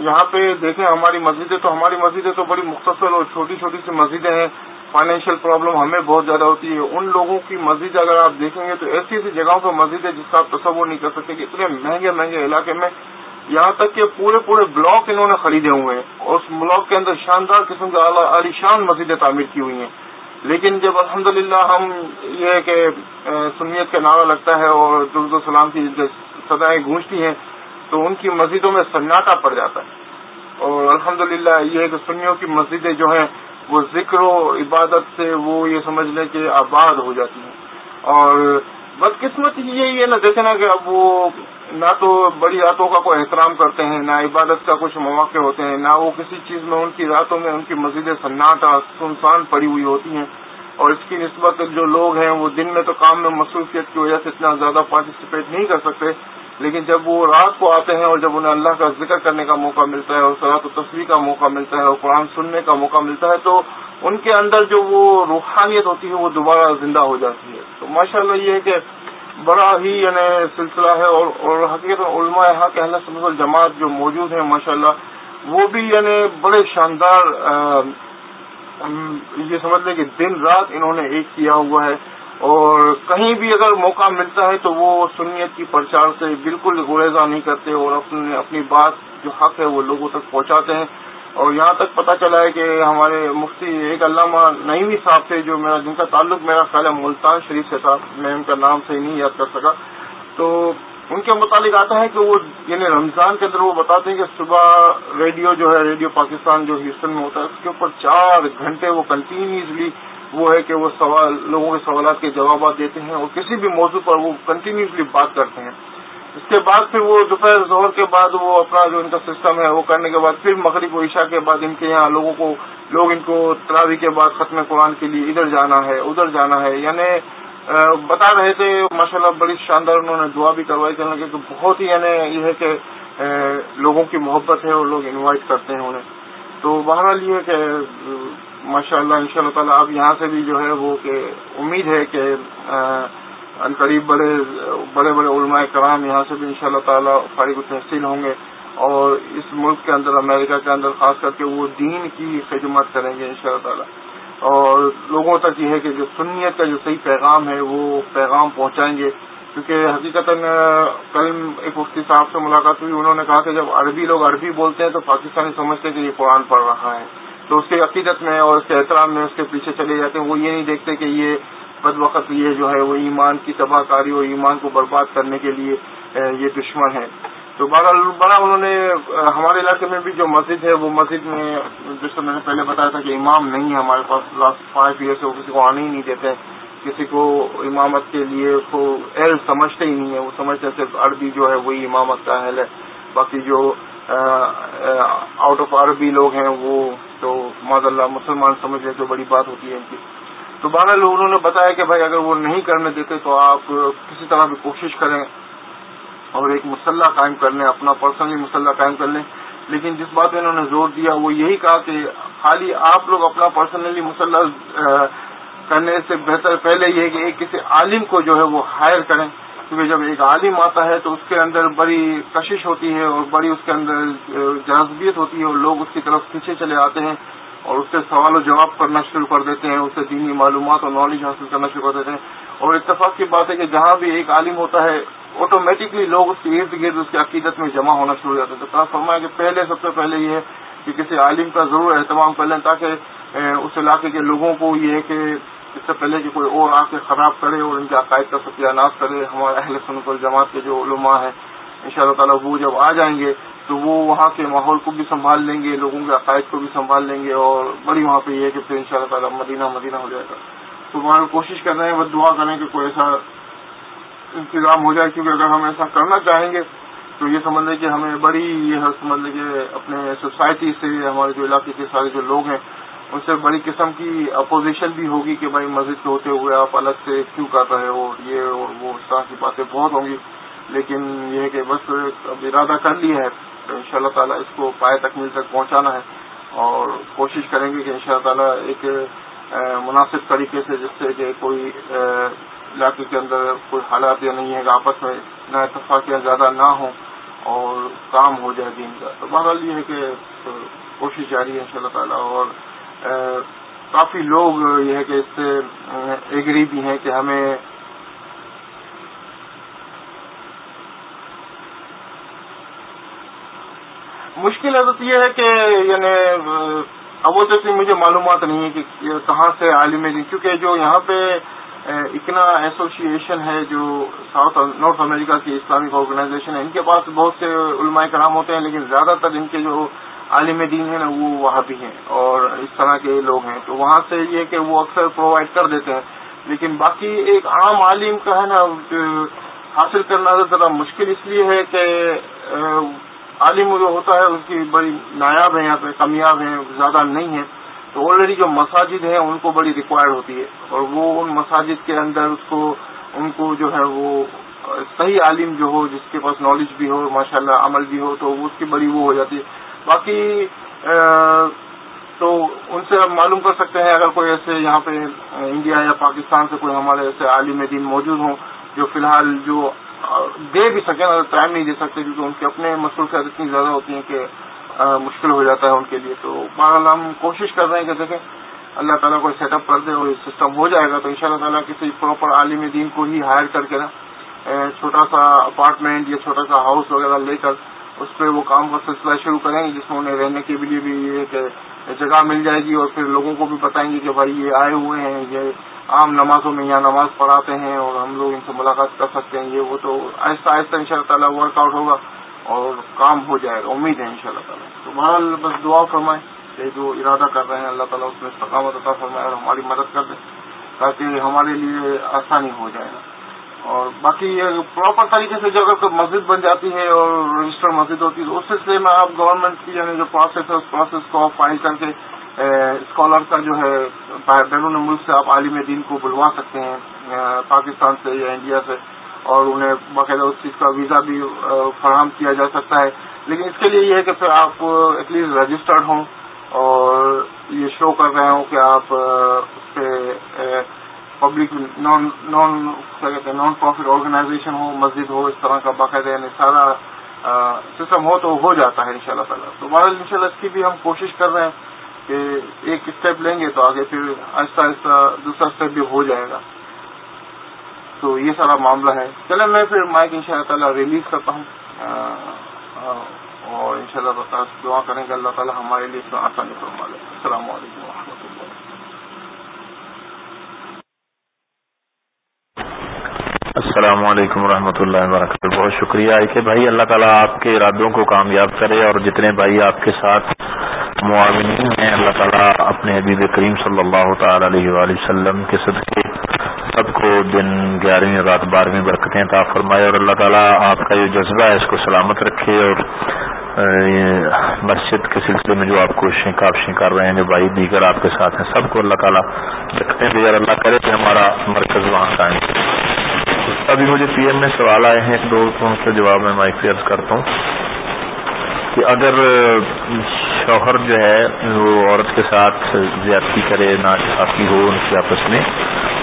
یہاں پہ دیکھیں ہماری مسجدیں، تو ہماری مسجدیں تو بڑی مختصر اور چھوٹی چھوٹی سی مسجدیں ہیں۔ فائنینشیل پرابلم ہمیں بہت زیادہ ہوتی ہے۔ ان لوگوں کی مسجد اگر آپ دیکھیں گے تو ایسی ایسی جگہوں پہ مسجد ہے جس کا آپ تصور نہیں کر سکتے کہ اتنے مہنگے مہنگے علاقے میں یہاں تک کہ پورے پورے بلاک انہوں نے خریدے ہوئے ہیں اور اس بلاک کے اندر شاندار قسم کے عالیشان مسجدیں تعمیر کی ہوئی ہیں۔ لیکن جب الحمدللہ ہم یہ کہ سنیت کا نعرہ لگتا ہے اور درد السلام کی سدائیں گونجتی ہیں، تو ان کی مسجدوں میں سناٹا پڑ جاتا ہے۔ اور الحمدللہ یہ کہ سنیوں کی مسجدیں جو ہیں، وہ ذکر و عبادت سے وہ یہ سمجھ لیں کہ آباد ہو جاتی ہیں۔ اور بدقسمت یہی ہے نا دیکھے نا کہ اب وہ نہ تو بڑی راتوں کا کوئی احترام کرتے ہیں، نہ عبادت کا کچھ مواقع ہوتے ہیں، نہ وہ کسی چیز میں، ان کی راتوں میں ان کی مسجد سناٹا سنسان پڑی ہوئی ہوتی ہیں۔ اور اس کی نسبت جو لوگ ہیں، وہ دن میں تو کام میں مصروفیت کی وجہ سے اتنا زیادہ پارٹیسپیٹ نہیں کر سکتے۔ لیکن جب وہ رات کو آتے ہیں اور جب انہیں اللہ کا ذکر کرنے کا موقع ملتا ہے اور صلاح و تصویر کا موقع ملتا ہے اور قرآن سننے کا موقع ملتا ہے، تو ان کے اندر جو وہ روحانیت ہوتی ہے، وہ دوبارہ زندہ ہو جاتی ہے۔ تو ماشاء اللہ یہ ہے کہ بڑا ہی یعنی سلسلہ ہے اور اور حقیقت علماء یہاں کے اہل سمجھ الجماعت جو موجود ہیں ماشاء اللہ وہ بھی یعنی بڑے شاندار یہ سمجھ لیں کہ دن رات انہوں نے ایک کیا ہوا ہے۔ اور کہیں بھی اگر موقع ملتا ہے تو وہ سنیت کی پرچار سے بالکل گریزہ نہیں کرتے اور اپنے اپنی بات جو حق ہے وہ لوگوں تک پہنچاتے ہیں۔ اور یہاں تک پتہ چلا ہے کہ ہمارے مفتی ایک علامہ نئیمی صاحب تھے جو میرا جن کا تعلق میرا خیال ہے ملتان شریف سے تھا، میں ان کا نام صحیح نہیں یاد کر سکا۔ تو ان کے متعلق آتا ہے کہ وہ یعنی رمضان کے اندر وہ بتاتے ہیں کہ صبح ریڈیو جو ہے، ریڈیو پاکستان جو ہیوسٹن میں ہوتا ہے، اس کے اوپر چار گھنٹے وہ کنٹینیوسلی وہ ہے کہ وہ سوال لوگوں کے سوالات کے جوابات دیتے ہیں اور کسی بھی موضوع پر وہ کنٹینیوسلی بات کرتے ہیں۔ اس کے بعد پھر وہ دوپہر زہر کے بعد وہ اپنا جو ان کا سسٹم ہے وہ کرنے کے بعد پھر مغرب و عشاء کے بعد ان کے یہاں لوگوں کو لوگ ان کو تراوی کے بعد ختم قرآن کے لیے ادھر جانا ہے، ادھر جانا ہے۔ یعنی بتا رہے تھے ماشاء اللہ بڑی شاندار انہوں نے دعا بھی کروائی کرنے لگے کہ بہت ہی یعنی یہ ہے کہ لوگوں کی محبت ہے اور لوگ انوائٹ کرتے ہیں انہیں۔ تو بہرحال یہ ہے کہ ماشاء اللہ ان شاء اللہ تعالیٰ اب یہاں سے بھی جو ہے وہ کہ امید ہے کہ ان قریب بڑے بڑے بڑے علماء کرام یہاں سے بھی ان شاء اللہ تعالیٰ فارغ التحصیل ہوں گے اور اس ملک کے اندر، امریکہ کے اندر، خاص کر کے وہ دین کی خدمت کریں گے ان شاء اللہ تعالیٰ۔ اور لوگوں تک یہ ہے کہ جو سنیت کا جو صحیح پیغام ہے، وہ پیغام پہنچائیں گے۔ کیونکہ حقیقت کل ایک مفتی صاحب سے ملاقات ہوئی، انہوں نے کہا کہ جب عربی لوگ عربی بولتے ہیں تو پاکستانی سمجھتے ہیں کہ یہ قرآن پڑھ رہا ہے۔ تو اس کے عقیدت میں اور اس کے احترام میں اس کے پیچھے چلے جاتے ہیں، وہ یہ نہیں دیکھتے کہ یہ بد وقت یہ جو ہے وہ ایمان کی تباہ کاری اور ایمان کو برباد کرنے کے لیے یہ دشمن ہے تو بڑا بڑا انہوں نے ہمارے علاقے میں بھی جو مسجد ہے، وہ مسجد میں جس میں نے پہلے بتایا تھا کہ امام نہیں ہے ہمارے پاس لاسٹ فائیو ایئر سے وہ کسی کو آنے ہی نہیں دیتے کسی کو امامت کے لیے اس کو اہل سمجھتے ہی نہیں ہے وہ سمجھتے صرف عربی جو ہے وہی امامت کا اہل ہے۔ باقی جو آؤٹ آف عربی لوگ ہیں وہ تو ماض اللہ مسلمان سمجھ لیں تو بڑی بات ہوتی ہے ان کی۔ تو بارہ لوگوں نے بتایا کہ بھائی اگر وہ نہیں کرنے دیتے تو آپ کسی طرح بھی کوشش کریں اور ایک مسلح قائم کر لیں، اپنا پرسنلی مسلح قائم کر لیں۔ لیکن جس بات میں انہوں نے زور دیا، وہ یہی کہا کہ خالی آپ لوگ اپنا پرسنلی مسلح کرنے سے بہتر پہلے یہ کہ ایک کسی عالم کو جو ہے وہ ہائر کریں۔ کیونکہ جب ایک عالم آتا ہے تو اس کے اندر بڑی کشش ہوتی ہے اور بڑی اس کے اندر جذبیت ہوتی ہے اور لوگ اس کی طرف پیچھے چلے آتے ہیں۔ اور اس سے سوال و جواب کرنا شروع کر دیتے ہیں، اس سے دینی معلومات اور نالج حاصل کرنا شروع کر دیتے ہیں۔ اور اتفاق کی بات ہے کہ جہاں بھی ایک عالم ہوتا ہے آٹومیٹکلی لوگ اس کے ارد گرد، اس کی عقیدت میں جمع ہونا شروع ہو جاتے ہیں۔ تو کہا فرمایا کہ پہلے سب سے پہلے یہ ہے کہ کسی عالم کا ضرور اہتمام کر لیں تاکہ اس علاقے کے لوگوں کو یہ ہے کہ اس سے پہلے کہ کوئی اور آ کے خراب کرے اور ان کے عقائد کا ستیہ ناش کرے۔ ہمارے اہل سنت الجماعت کے جو علماء ہیں ان شاء اللہ تعالیٰ وہ جب آ جائیں گے تو وہ وہاں کے ماحول کو بھی سنبھال لیں گے، لوگوں کے عقائد کو بھی سنبھال لیں گے اور بڑی وہاں پہ یہ ہے کہ پھر ان شاء اللہ تعالیٰ مدینہ مدینہ ہو جائے گا۔ تو وہاں کوشش کر رہے ہیں وہ دعا کریں کہ کوئی ایسا انتظام ہو جائے، کیونکہ اگر ہم ایسا کرنا چاہیں گے تو یہ سمجھ لیں کہ ہمیں بڑی یہ سمجھ لیں کہ اپنے سوسائٹی سے، ہمارے جو علاقے کے سارے جو لوگ ہیں، ان سے بڑی قسم کی اپوزیشن بھی ہوگی کہ بھائی مسجد کے ہوتے ہوئے آپ الگ سے کیوں کر رہے ہو، یہ اور وہ اس طرح کی باتیں بہت ہوں گی۔ لیکن یہ کہ بس اب ارادہ کر لیا ہے۔ ان شاء اللہ تعالیٰ اس کو پائے تکمیل تک پہنچانا ہے اور کوشش کریں گے کہ ان شاء اللہ تعالیٰ ایک مناسب طریقے سے جس سے کہ کوئی علاقے کے اندر کوئی حالات یا نہیں ہے کہ آپس میں نہ اتفاقیاں زیادہ نہ ہوں اور کام ہو جائے دین کا۔ تو بہرحال یہ ہے کہ کوشش جاری ہے ان شاء اللہ تعالیٰ اور کافی لوگ یہ ہے کہ اس سے ایگری بھی ہیں کہ ہمیں مشکل حضرت یہ ہے کہ یعنی اول تو مجھے معلومات نہیں ہے کہ کہاں سے عالم دین کیونکہ جو یہاں پہ اکنا ایسوسیشن ہے جو ساؤتھ نارتھ امریکہ کی اسلامک آرگنائزیشن ہے، ان کے پاس بہت سے علماء کرام ہوتے ہیں، لیکن زیادہ تر ان کے جو عالم دین ہیں نا، وہ وہاں بھی ہیں اور اس طرح کے لوگ ہیں۔ تو وہاں سے یہ کہ وہ اکثر پرووائڈ کر دیتے ہیں، لیکن باقی ایک عام عالم کا ہے نا حاصل کرنا ذرا مشکل اس لیے ہے کہ عالم جو ہوتا ہے اس کی بڑی نایاب ہے یہاں پہ کامیاب ہیں، زیادہ نہیں ہے تو آلریڈی جو مساجد ہیں، ان کو بڑی ریکوائرڈ ہوتی ہے۔ اور وہ ان مساجد کے اندر اس کو، ان کو جو ہے وہ صحیح عالم جو ہو، جس کے پاس نالج بھی ہو، ماشاءاللہ عمل بھی ہو، تو اس کی بڑی وہ ہو جاتی ہے۔ باقی تو ان سے ہم معلوم کر سکتے ہیں، اگر کوئی ایسے یہاں پہ انڈیا یا پاکستان سے کوئی ہمارے ایسے عالم دین موجود ہوں، جو فی الحال جو دے بھی سکیں، اگر ٹائم نہیں دے سکتے کیونکہ ان کے اپنے مصروفیات اتنی زیادہ ہوتی ہیں کہ مشکل ہو جاتا ہے ان کے لیے۔ تو بہرحال ہم کوشش کر رہے ہیں کہ دیکھیں، اللہ تعالیٰ کو سیٹ اپ کر دے اور یہ سسٹم ہو جائے گا۔ تو ان شاء اللہ تعالیٰ کسی پراپر عالم دین کو ہی ہائر کر کے نا چھوٹا سا اپارٹمنٹ یا چھوٹا سا ہاؤس وغیرہ لے کر اس پہ وہ کام کا سلسلہ شروع کریں گے، جس میں انہیں رہنے کے لیے بھی ایک جگہ مل جائے گی اور پھر لوگوں کو بھی بتائیں گے کہ بھائی یہ آئے ہوئے ہیں، یہ عام نمازوں میں یہاں نماز پڑھاتے ہیں اور ہم لوگ ان سے ملاقات کر سکتے ہیں۔ یہ وہ تو آہستہ آہستہ ان شاء اللہ تعالیٰ ورک آؤٹ ہوگا اور کام ہو جائے گا۔ امید ہے ان شاء اللہ تعالیٰ۔ تو بہرحال بس دعا فرمائیں کہ جو ارادہ کر رہے ہیں، اللہ تعالیٰ اس میں ثقافت عطا فرمائے اور ہماری مدد کر دیں تاکہ ہمارے لیے آسانی ہو جائے۔ گا اور باقی یہ پراپر طریقے سے جو اگر مسجد بن جاتی ہے اور رجسٹر مسجد ہوتی ہے تو اس سلسلے میں آپ گورنمنٹ کی یعنی جو پروسیس ہے، اس پروسیس کو فائل کر کے اسکالر کا جو ہے بیرون ملک سے آپ عالم دین کو بلوا سکتے ہیں پاکستان سے یا انڈیا سے، اور انہیں باقاعدہ اس چیز کا ویزا بھی فراہم کیا جا سکتا ہے۔ لیکن اس کے لیے یہ ہے کہ پھر آپ ایٹ لیسٹ رجسٹرڈ ہوں اور یہ شو کر رہے ہوں کہ آپ اس پہ پبلک نان نان کیا کہتے ہیں نان پروفٹ آرگنائزیشن ہو مسجد ہو اس طرح کا باقاعدہ یعنی سارا سسٹم ہو تو ہو جاتا ہے ان شاء اللہ تعالیٰ۔ تو بہرحال ان شاء اللہ اس کی بھی ہم کوشش کر رہے ہیں کہ ایک اسٹیپ لیں گے تو آگے پھر آہستہ آہستہ دوسرا اسٹیپ بھی ہو جائے گا۔ تو یہ سارا معاملہ ہے۔ چلے میں پھر مائک ان شاء اللہ تعالیٰ ریلیز کرتا ہوں۔ اور ان شاء اللہ دعا کریں گے اللہ تعالیٰ ہمارے لیے اس میں آسانی فرما لے السلام علیکم و رحمۃ اللہ السلام علیکم ورحمۃ اللہ وبرکاتہ۔ بہت شکریہ کہ بھائی، اللہ تعالیٰ آپ کے ارادوں کو کامیاب کرے اور جتنے بھائی آپ کے ساتھ معاونین ہیں، اللہ تعالیٰ اپنے حبیب کریم صلی اللہ تعالی علیہ وآلہ وسلم کے صدقے سب کو دن گیارہویں رات بارہویں برکتیں تا فرمائے اور اللہ تعالیٰ آپ کا جو جذبہ ہے، اس کو سلامت رکھے اور مسجد کے سلسلے میں جو آپ کوششیں کابشیں کر رہے ہیں، جو بھائی دیگر آپ کے ساتھ ہیں، سب کو اللہ تعالیٰ رکھتے ہیں اور اللہ کرے کہ ہمارا مرکز وہاں قائم ابھی مجھے پی ایم میں سوال آئے ہیں، ایک دو سے جواب میں مائک عرض کرتا ہوں کہ اگر شوہر جو ہے، وہ عورت کے ساتھ زیادتی کرے ناچافی ہو ان کی آپس میں،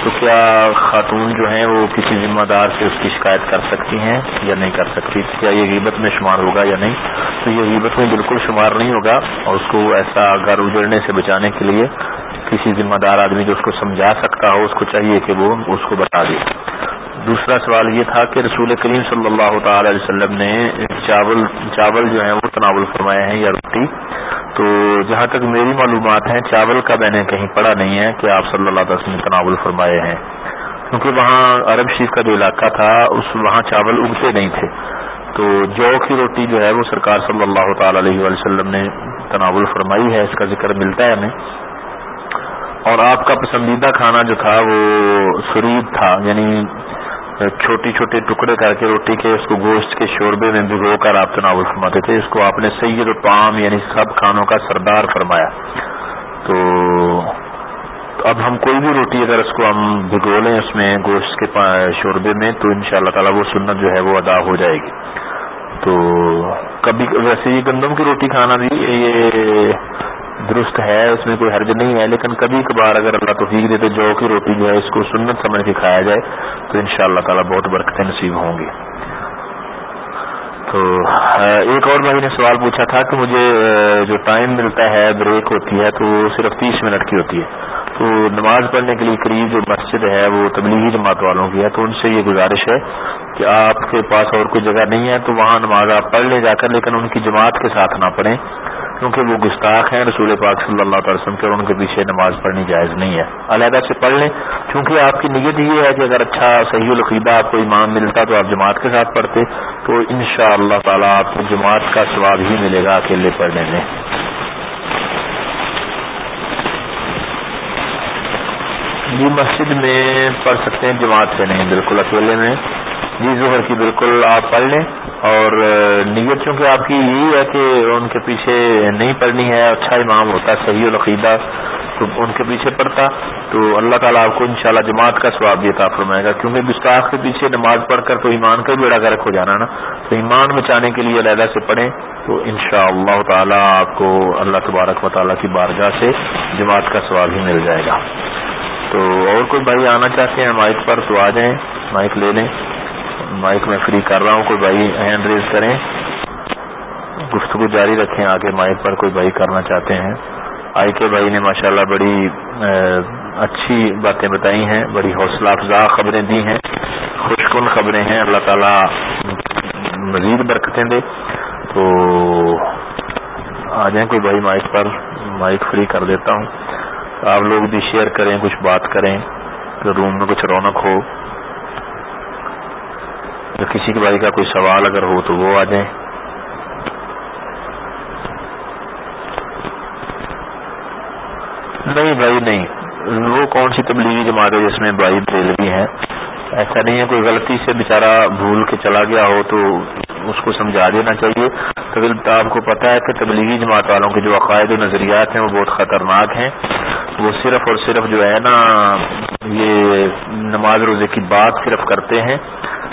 تو کیا خاتون جو ہیں وہ کسی ذمہ دار سے اس کی شکایت کر سکتی ہیں یا نہیں کر سکتی؟ کیا یہ غیبت میں شمار ہوگا یا نہیں؟ تو یہ غیبت میں بالکل شمار نہیں ہوگا اور اس کو ایسا گھر اجڑنے سے بچانے کے لیے کسی ذمہ دار آدمی جو اس کو سمجھا سکتا ہو، اس کو چاہیے کہ وہ اس کو بتا دے۔ دوسرا سوال یہ تھا کہ رسول کریم صلی اللہ تعالی علیہ وسلم نے چاول چاول جو ہیں وہ تناول فرمائے ہیں یا روٹی؟ تو جہاں تک میری معلومات ہیں، چاول کا میں نے کہیں پڑھا نہیں ہے کہ آپ صلی اللہ علیہ وسلم نے تناول فرمائے ہیں۔ کیونکہ وہاں عرب شریف کا جو علاقہ تھا، اس وہاں چاول اگتے نہیں تھے۔ تو جو کی روٹی جو ہے وہ سرکار صلی اللہ تعالی علیہ وسلم نے تناول فرمائی ہے، اس کا ذکر ملتا ہے ہمیں۔ اور آپ کا پسندیدہ کھانا جو تھا وہ سرید تھا یعنی چھوٹی چھوٹے ٹکڑے کر کے روٹی کے، اس کو گوشت کے شوربے میں بھگو کر آپ تناول فرماتے تھے، اس کو آپ نے سید پام یعنی سب کھانوں کا سردار فرمایا۔ تو اب ہم کوئی بھی روٹی اگر اس کو ہم بھگو لیں اس میں گوشت کے شوربے میں، تو ان شاء اللہ تعالیٰ وہ سنت جو ہے وہ ادا ہو جائے گی۔ تو کبھی، ویسے یہ گندم کی روٹی کھانا بھی یہ درست ہے، اس میں کوئی حرج نہیں ہے، لیکن کبھی کبھار اگر اللہ توفیق دے تو جو کی روٹی جو ہے، اس کو سنت سمجھ کے کھایا جائے، تو ان شاء اللہ تعالیٰ بہت برکتیں نصیب ہوں گی۔ تو ایک اور بھائی نے سوال پوچھا تھا کہ مجھے جو ٹائم ملتا ہے، بریک ہوتی ہے، تو صرف تیس منٹ کی ہوتی ہے۔ تو نماز پڑھنے کے لیے قریب جو مسجد ہے، وہ تبلیغی جماعت والوں کی ہے، تو ان سے یہ گزارش ہے کہ آپ کے پاس اور کوئی جگہ نہیں ہے، تو وہاں نماز آپ پڑھ لے جا کر، لیکن ان کی جماعت کے ساتھ نہ پڑھیں۔ کیونکہ وہ گستاخ ہیں رسول پاک صلی اللہ تعالی وسلم کے اور ان کے پیچھے نماز پڑھنی جائز نہیں ہے۔ علیحدہ سے پڑھ لیں کیونکہ آپ کی نیت یہ ہے کہ اگر اچھا صحیح القیدہ آپ کو امام ملتا تو آپ جماعت کے ساتھ پڑھتے، تو ان شاء اللہ تعالیٰ آپ کو جماعت کا ثواب ہی ملے گا اکیلے پڑھنے میں جی مسجد میں پڑھ سکتے ہیں، جماعت سے نہیں، بالکل اکیلے میں۔ جی ظہر کی بالکل آپ پڑھ لیں۔ اور نیت چونکہ آپ کی یہی ہے کہ ان کے پیچھے نہیں پڑھنی ہے اچھا امام ہوتا ہے صحیح العقیدہ تو ان کے پیچھے پڑھتا، تو اللہ تعالیٰ آپ کو انشاءاللہ جماعت کا سواب بھی عطا فرمائے گا، کیونکہ گستاخ کے پیچھے نماز پڑھ کر تو ایمان کا بیڑا گرک ہو جانا نا، تو ایمان بچانے کے لیے علیحدہ سے پڑھیں تو ان شاء اللہ تعالیٰ آپ کو اللہ تبارک و تعالیٰ کی بارگاہ سے جماعت کا سواب ہی مل جائے گا۔ تو اور کوئی بھائی آنا چاہتے ہیں مائک پر تو آ جائیں، مائک لے لیں۔ مائک میں فری کر رہا ہوں، کوئی بھائی ہینڈ ریز کریں۔ گفتگو جاری رکھیں آگے مائک پر، کوئی بھائی کرنا چاہتے ہیں۔ آئی کے بھائی نے ماشاءاللہ بڑی اچھی باتیں بتائی ہیں، بڑی حوصلہ افزا خبریں دی ہیں۔ خوش کن خبریں ہیں۔ اللہ تعالی مزید برکتیں دے۔ تو آ جائیں، کوئی بھائی مائک پر، مائک فری کر دیتا ہوں۔ آپ لوگ بھی شیئر کریں، کچھ بات کریں۔ روم میں کچھ رونق ہو۔ کسی کے بھائی کا کوئی سوال اگر ہو تو وہ آ جائیں۔ نہیں بھائی، نہیں۔ وہ کون سی تبلیغی جماعت ہے جس میں بھائی بریلوی ہیں؟ ایسا نہیں ہے کوئی غلطی سے بےچارا بھول کے چلا گیا ہو تو اس کو سمجھا دینا چاہیے۔ تو آپ کو پتا ہے کہ تبلیغی جماعت والوں کے جو عقائد و نظریات ہیں وہ بہت خطرناک ہیں۔ وہ صرف اور صرف جو ہے نا، یہ نماز روزے کی بات صرف کرتے ہیں۔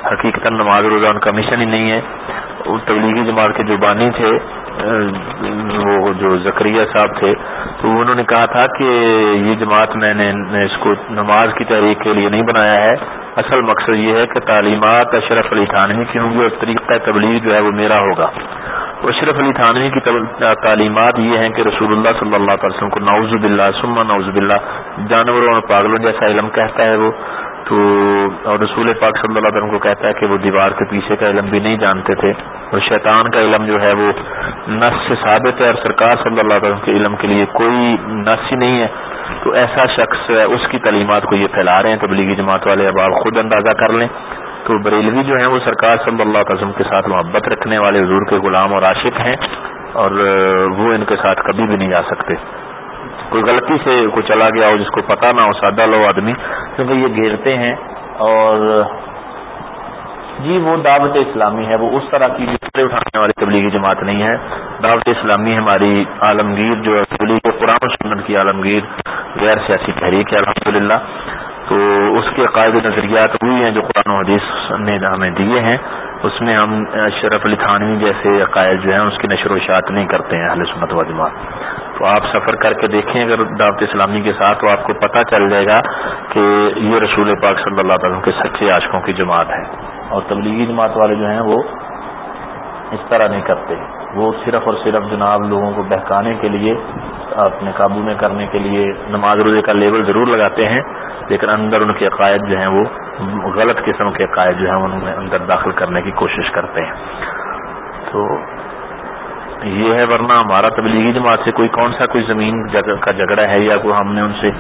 حقیقت نماز روزہ ان کا مشن ہی نہیں ہے۔ تبلیغی جماعت کے جو بانی تھے وہ جو زکریہ صاحب تھے، تو انہوں نے کہا تھا کہ یہ جماعت میں نے اس کو نماز کی تحریک کے لیے نہیں بنایا ہے۔ اصل مقصد یہ ہے کہ تعلیمات اشرف علی تھانوی کی ہوں گی اور طریقہ تبلیغ جو ہے وہ میرا ہوگا۔ اشرف علی تھانوی کی تعلیمات یہ ہیں کہ رسول اللہ صلی اللہ علیہ وسلم کو نوز باللہ سما نوز باللہ، جانوروں اور پاگلوں جیسا علم کہتا ہے وہ۔ تو اور رسول پاک صلی اللہ علیہ وسلم کو کہتا ہے کہ وہ دیوار کے پیچھے کا علم بھی نہیں جانتے تھے اور شیطان کا علم جو ہے وہ نس سے ثابت ہے اور سرکار صلی اللہ علیہ وسلم کے علم کے لیے کوئی نس ہی نہیں ہے۔ تو ایسا شخص اس کی تعلیمات کو یہ پھیلا رہے ہیں۔ تبلیغی جماعت والے اب آپ خود اندازہ کر لیں۔ تو بریلوی جو ہیں وہ سرکار صلی اللہ علیہ وسلم کے ساتھ محبت رکھنے والے حضور کے غلام اور عاشق ہیں اور وہ ان کے ساتھ کبھی بھی نہیں جا سکتے۔ کوئی غلطی سے کوئی چلا گیا ہو جس کو پتا نہ ہو، سادہ لو آدمی۔ کیونکہ یہ گھیرتے ہیں اور جی وہ دعوت اسلامی ہے، وہ اس طرح کی اٹھانے والی تبلیغی جماعت نہیں ہے۔ دعوت اسلامی ہماری عالمگیر جو ہے قرآن سنت کی عالمگیر، غیر سیاسی تحریک ہے الحمد تو اس کے قائد نظریات ہوئی ہیں جو قرآن و حدیث نے ہمیں دیے ہیں۔ اس میں ہم شرف علی تھانوی جیسے عقائد جو ہیں، اس کی نشر و اشاعت نہیں کرتے ہیں، اہل سنت و جماعت۔ تو آپ سفر کر کے دیکھیں، اگر دعوت اسلامی کے ساتھ تو آپ کو پتہ چل جائے گا کہ یہ رسول پاک صلی اللہ تعالیٰ کے سچے عاشقوں کی جماعت ہے۔ اور تبلیغی جماعت والے جو ہیں وہ اس طرح نہیں کرتے۔ وہ صرف اور صرف جناب لوگوں کو بہکانے کے لیے، اپنے قابو میں کرنے کے لیے نماز روزے کا لیبل ضرور لگاتے ہیں، لیکن اندر ان کے عقائد جو ہیں وہ غلط قسم کے عقائد جو ہیں ان میں اندر داخل کرنے کی کوشش کرتے ہیں۔ تو یہ ہے ورنہ ہمارا تبلیغی جماعت سے کوئی کون سا کوئی زمین کا جھگڑا ہے یا کوئی ہم نے ان سے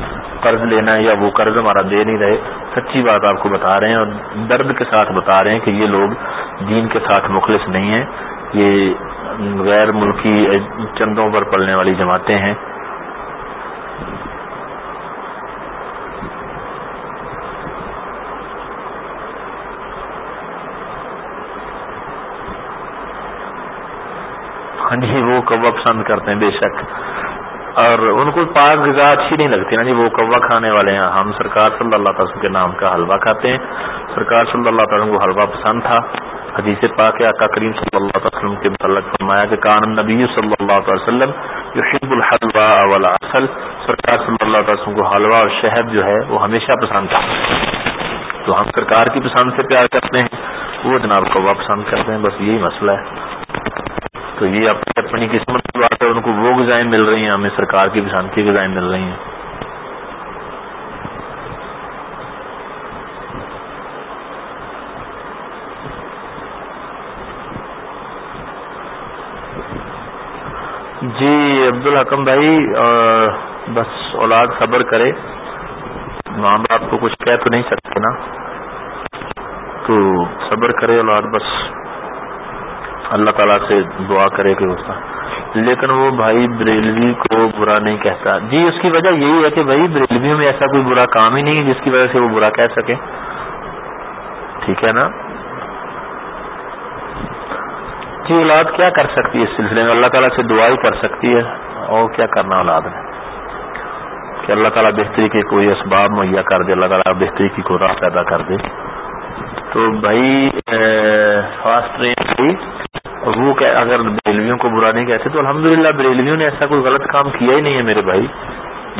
قرض لینا ہے یا وہ قرض ہمارا دے نہیں رہے، سچی بات آپ کو بتا رہے ہیں اور درد کے ساتھ بتا رہے ہیں کہ یہ لوگ دین کے ساتھ مخلص نہیں ہیں، یہ غیر ملکی چندوں پر پلنے والی جماعتیں ہیں۔ ہاں جی وہ کوا پسند کرتے ہیں، بے شک۔ اور ان کو پاک غذا اچھی نہیں لگتی نا جی وہ کوا کھانے والے ہیں۔ ہم سرکار صلی اللہ تعالی کے نام کا حلوہ کھاتے ہیں۔ سرکار صلی اللہ تعالیٰ کو حلوہ پسند تھا۔ حدیث پاک آقا کریم صلی اللہ تعالی وسلم کے متعلق فرمایا کہ کان نبی صلی اللہ تعالی وسلم یحب الحلوہ اولا اصل سرکار صلی اللہ تعالی وسلم کو حلوہ اور شہد جو ہے، وہ ہمیشہ پسند تھا۔ تو ہم سرکار کی پسند سے پیار کرتے ہیں۔ وہ جناب کوا پسند کرتے ہیں، بس یہی مسئلہ ہے۔ تو یہ اپنی اپنی قسمت کی بات ہے ان کو وہ غذائیں مل رہی ہیں، ہمیں سرکار کی کسان کی غذائیں مل رہی ہیں۔ جی عبد الحکم بھائی بس اولاد صبر کرے۔ ماں باپ کو کچھ کہہ تو نہیں سکتے نا۔ تو صبر کرے اولاد، بس۔ اللہ تعالیٰ سے دعا کرے کہ اس کا۔ لیکن وہ بھائی بریلوی کو برا نہیں کہتا۔ جی اس کی وجہ یہی ہے کہ بھائی بریلویوں میں ایسا کوئی برا کام ہی نہیں ہے جس کی وجہ سے وہ برا کہہ سکے۔ ٹھیک ہے نا؟ جی اولاد کیا کر سکتی ہے اس سلسلے میں؟ اللہ تعالیٰ سے دعا ہی کر سکتی ہے۔ اور کیا کرنا اولاد میں؟ کہ اللہ تعالیٰ بہتری کے کوئی اسباب مہیا کر دے، اللہ تعالیٰ بہتری کی کوئی راہ پیدا کر دے۔ تو بھائی فاسٹ ٹرین کی وہ اگر بریلویوں کو برا نہیں کہتے تو الحمدللہ بریلویوں نے ایسا کوئی غلط کام کیا ہی نہیں ہے میرے بھائی۔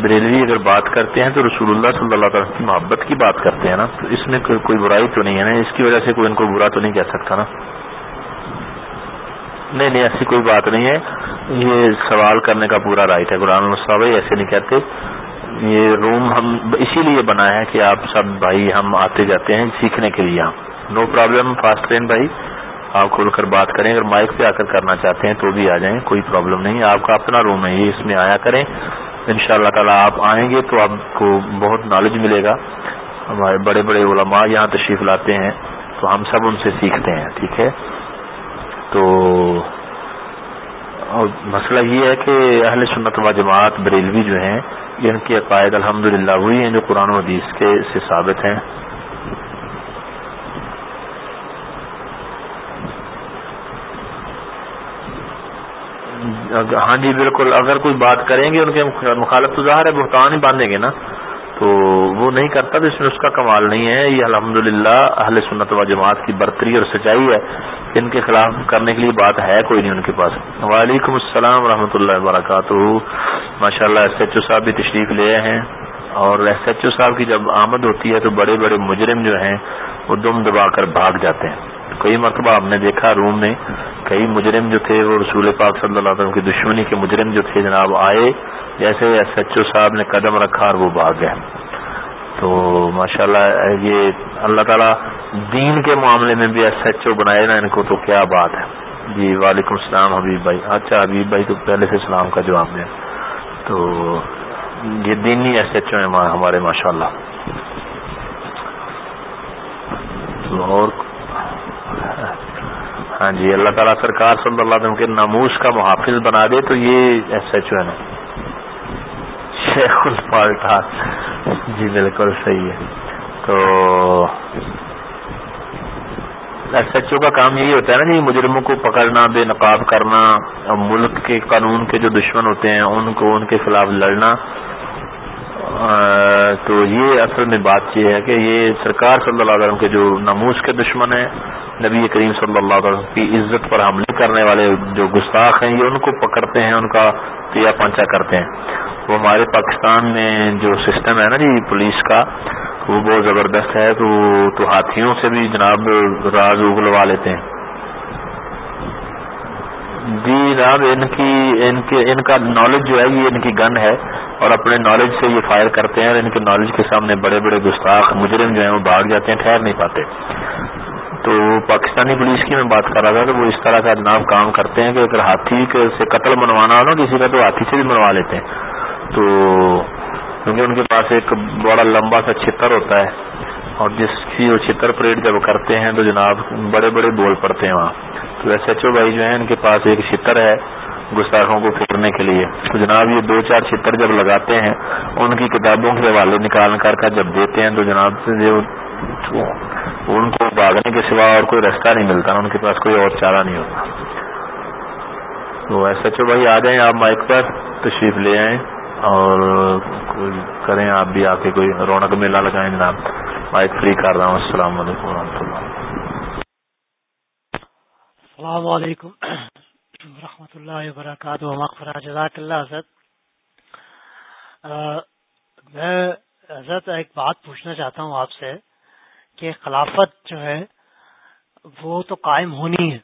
بریلوی اگر بات کرتے ہیں تو رسول اللہ صلی اللہ تعالیٰ کی محبت کی بات کرتے ہیں نا۔ تو اس میں کوئی برائی تو نہیں ہے نا۔ اس کی وجہ سے کوئی ان کو برا تو نہیں کہہ سکتا نا۔ نہیں نہیں، ایسی کوئی بات نہیں ہے۔ یہ سوال کرنے کا پورا رائٹ ہے۔ قرآن الصحب ایسے نہیں کہتے۔ یہ روم ہم اسی لیے بنا ہے کہ آپ سب بھائی ہم آتے جاتے ہیں سیکھنے کے لیے۔ ہاں۔ نو پرابلم، فاسٹ ٹرین بھائی۔ آپ کھول کر بات کریں، اگر مائک پہ آ کر کرنا چاہتے ہیں تو بھی آ جائیں، کوئی پرابلم نہیں۔ آپ کا اپنا روم ہے، یہ اس میں آیا کریں۔ ان شاء اللہ تعالیٰ آپ آئیں گے تو آپ کو بہت نالج ملے گا۔ ہمارے بڑے بڑے علماء یہاں تشریف لاتے ہیں، تو ہم سب ان سے سیکھتے ہیں، ٹھیک ہے؟ تو مسئلہ یہ ہے کہ اہل سنت و جماعت بریلوی جو ہیں، ان کے عقائد الحمد للہ وہی ہیں جو قرآن و حدیث کے سے ثابت ہیں۔ ہاں جی بالکل۔ اگر کوئی بات کریں گے، ان کے مخالف تو ظاہر ہے، بہتان ہی باندھیں گے نا۔ تو وہ نہیں کرتا، تو اس میں اس کا کمال نہیں ہے۔ یہ الحمد للہ اہل سنت و جماعت کی برتری اور سچائی ہے۔ ان کے خلاف کرنے کے لیے بات ہے کوئی نہیں ان کے پاس۔ وعلیکم السلام ورحمۃ اللہ وبرکاتہ۔ ماشاء اللہ ایس ایچ او صاحب بھی تشریف لے ہیں۔ اور ایس ایچ او صاحب کی جب آمد ہوتی ہے، تو بڑے بڑے مجرم جو ہیں، وہ دم دبا کر بھاگ جاتے ہیں۔ کئی مرتبہ ہم نے دیکھا روم میں، کئی مجرم جو تھے، وہ رسول پاک صلی اللہ علیہ وسلم کی دشمنی کے مجرم جو تھے جناب، آئے، جیسے ایس ایچ او صاحب نے قدم رکھا اور وہ بھاگ گئے۔ تو ماشاء اللہ یہ اللہ تعالیٰ دین کے معاملے میں بھی ایس ایچ او بنائے نا ان کو تو کیا بات ہے۔ جی وعلیکم السلام، حبیب بھائی۔ اچھا حبیب بھائی تو پہلے سے اسلام کا جواب دیں۔ تو یہ دینی ایس ایچ او ہیں ہمارے ماشاء اللہ اور ہاں جی اللہ تعالیٰ سرکار صلی اللہ علیہ وسلم کے ناموس کا محافظ بنا دے تو یہ ایس ایچ او ہے نا۔ شیخ الفالٹا جی بالکل صحیح ہے۔ تو ایس ایچ او کا کام یہی ہوتا ہے نا جی مجرموں کو پکڑنا، بے نقاب کرنا ملک کے قانون کے جو دشمن ہوتے ہیں، ان کو ان کے خلاف لڑنا۔ تو یہ اصل میں بات یہ ہے کہ یہ سرکار صلی اللہ علیہ وسلم کے جو ناموس کے دشمن ہیں نبی کریم صلی اللہ علیہ وسلم کی عزت پر حملے کرنے والے جو گستاخ ہیں، یہ ان کو پکڑتے ہیں، ان کا پیا پنچا کرتے ہیں۔ وہ ہمارے پاکستان میں جو سسٹم ہے نا جی پولیس کا، وہ بہت زبردست ہے۔ تو تو ہاتھیوں سے بھی جناب راز اگلوا لیتے ہیں۔ جی جناب، ان کی، ان کے، ان کا نالج جو ہے، یہ ان کی گن ہے۔ اور اپنے نالج سے یہ فائر کرتے ہیں اور ان کے نالج کے سامنے بڑے بڑے گستاخ، مجرم جو ہیں، وہ بھاگ جاتے ہیں، ٹھہر نہیں پاتے۔ تو پاکستانی پولیس کی میں بات کر رہا تھا تو وہ اس طرح کا جناب کام کرتے ہیں کہ اگر ہاتھی سے قتل منوانا ہو نا کسی کا تو ہاتھی سے بھی منوا لیتے ہیں۔ تو کیونکہ ان کے پاس ایک بڑا لمبا سا چھتر ہوتا ہے اور جس کی وہ چھتر پریڈ جب کرتے ہیں تو جناب بڑے بڑے بول پڑتے ہیں وہاں۔ تو ایس ایچ او بھائی جو ہیں ان کے پاس ایک چھتر ہے گستاخوں کو پھیرنے کے لیے۔ تو جناب یہ دو چار چھتر جب لگاتے ہیں، ان کی کتابوں کے حوالے نکال کر کا جب دیتے ہیں تو جناب ان کو بھاگنے کے سوا اور کوئی رستہ نہیں ملتا، ان کے پاس کوئی اور چارہ نہیں ہوتا۔ تو ایس ایچ او بھائی، آ جائیں آپ مائک پر، تشریف لے آئیں اور کریں آپ بھی آ کے کوئی رونق میلہ لگائیں۔ جناب، مائک فری کر رہا ہوں۔ السلام علیکم و رحمۃ اللہ۔ السلام علیکم ورحمۃ اللہ وبرکاتہ۔ مغفرہ، جزاک اللہ، حضرت۔ میں حضرت ایک بات پوچھنا چاہتا ہوں آپ سے۔ کہ خلافت جو ہے، وہ تو قائم ہونی ہے۔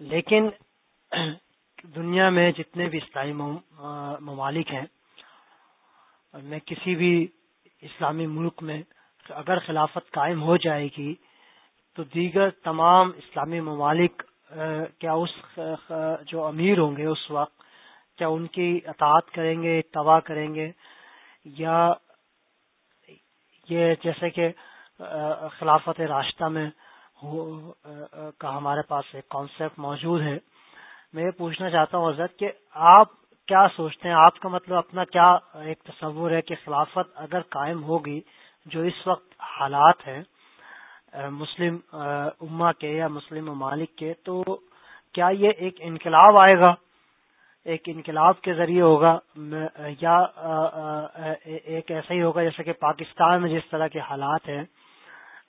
لیکن دنیا میں جتنے بھی اسلامی ممالک ہیں، میں کسی بھی اسلامی ملک میں اگر خلافت قائم ہو جائے گی، تو دیگر تمام اسلامی ممالک کیا اس جو امیر ہوں گے اس وقت، کیا ان کی اطاعت کریں گے، تباہ کریں گے، یا یہ جیسے کہ خلافت راستہ میں کا ہمارے پاس ایک کانسیپٹ موجود ہے۔ میں یہ پوچھنا چاہتا ہوں حضرت کہ آپ کیا سوچتے ہیں؟ آپ کا مطلب اپنا کیا ایک تصور ہے کہ خلافت اگر قائم ہوگی، جو اس وقت حالات ہیں مسلم اما کے یا مسلم ممالک کے، تو کیا یہ ایک انقلاب آئے گا؟ ایک انقلاب کے ذریعے ہوگا یا ایک ایسا ہی ہوگا جیسے کہ پاکستان میں جس طرح کے حالات ہیں،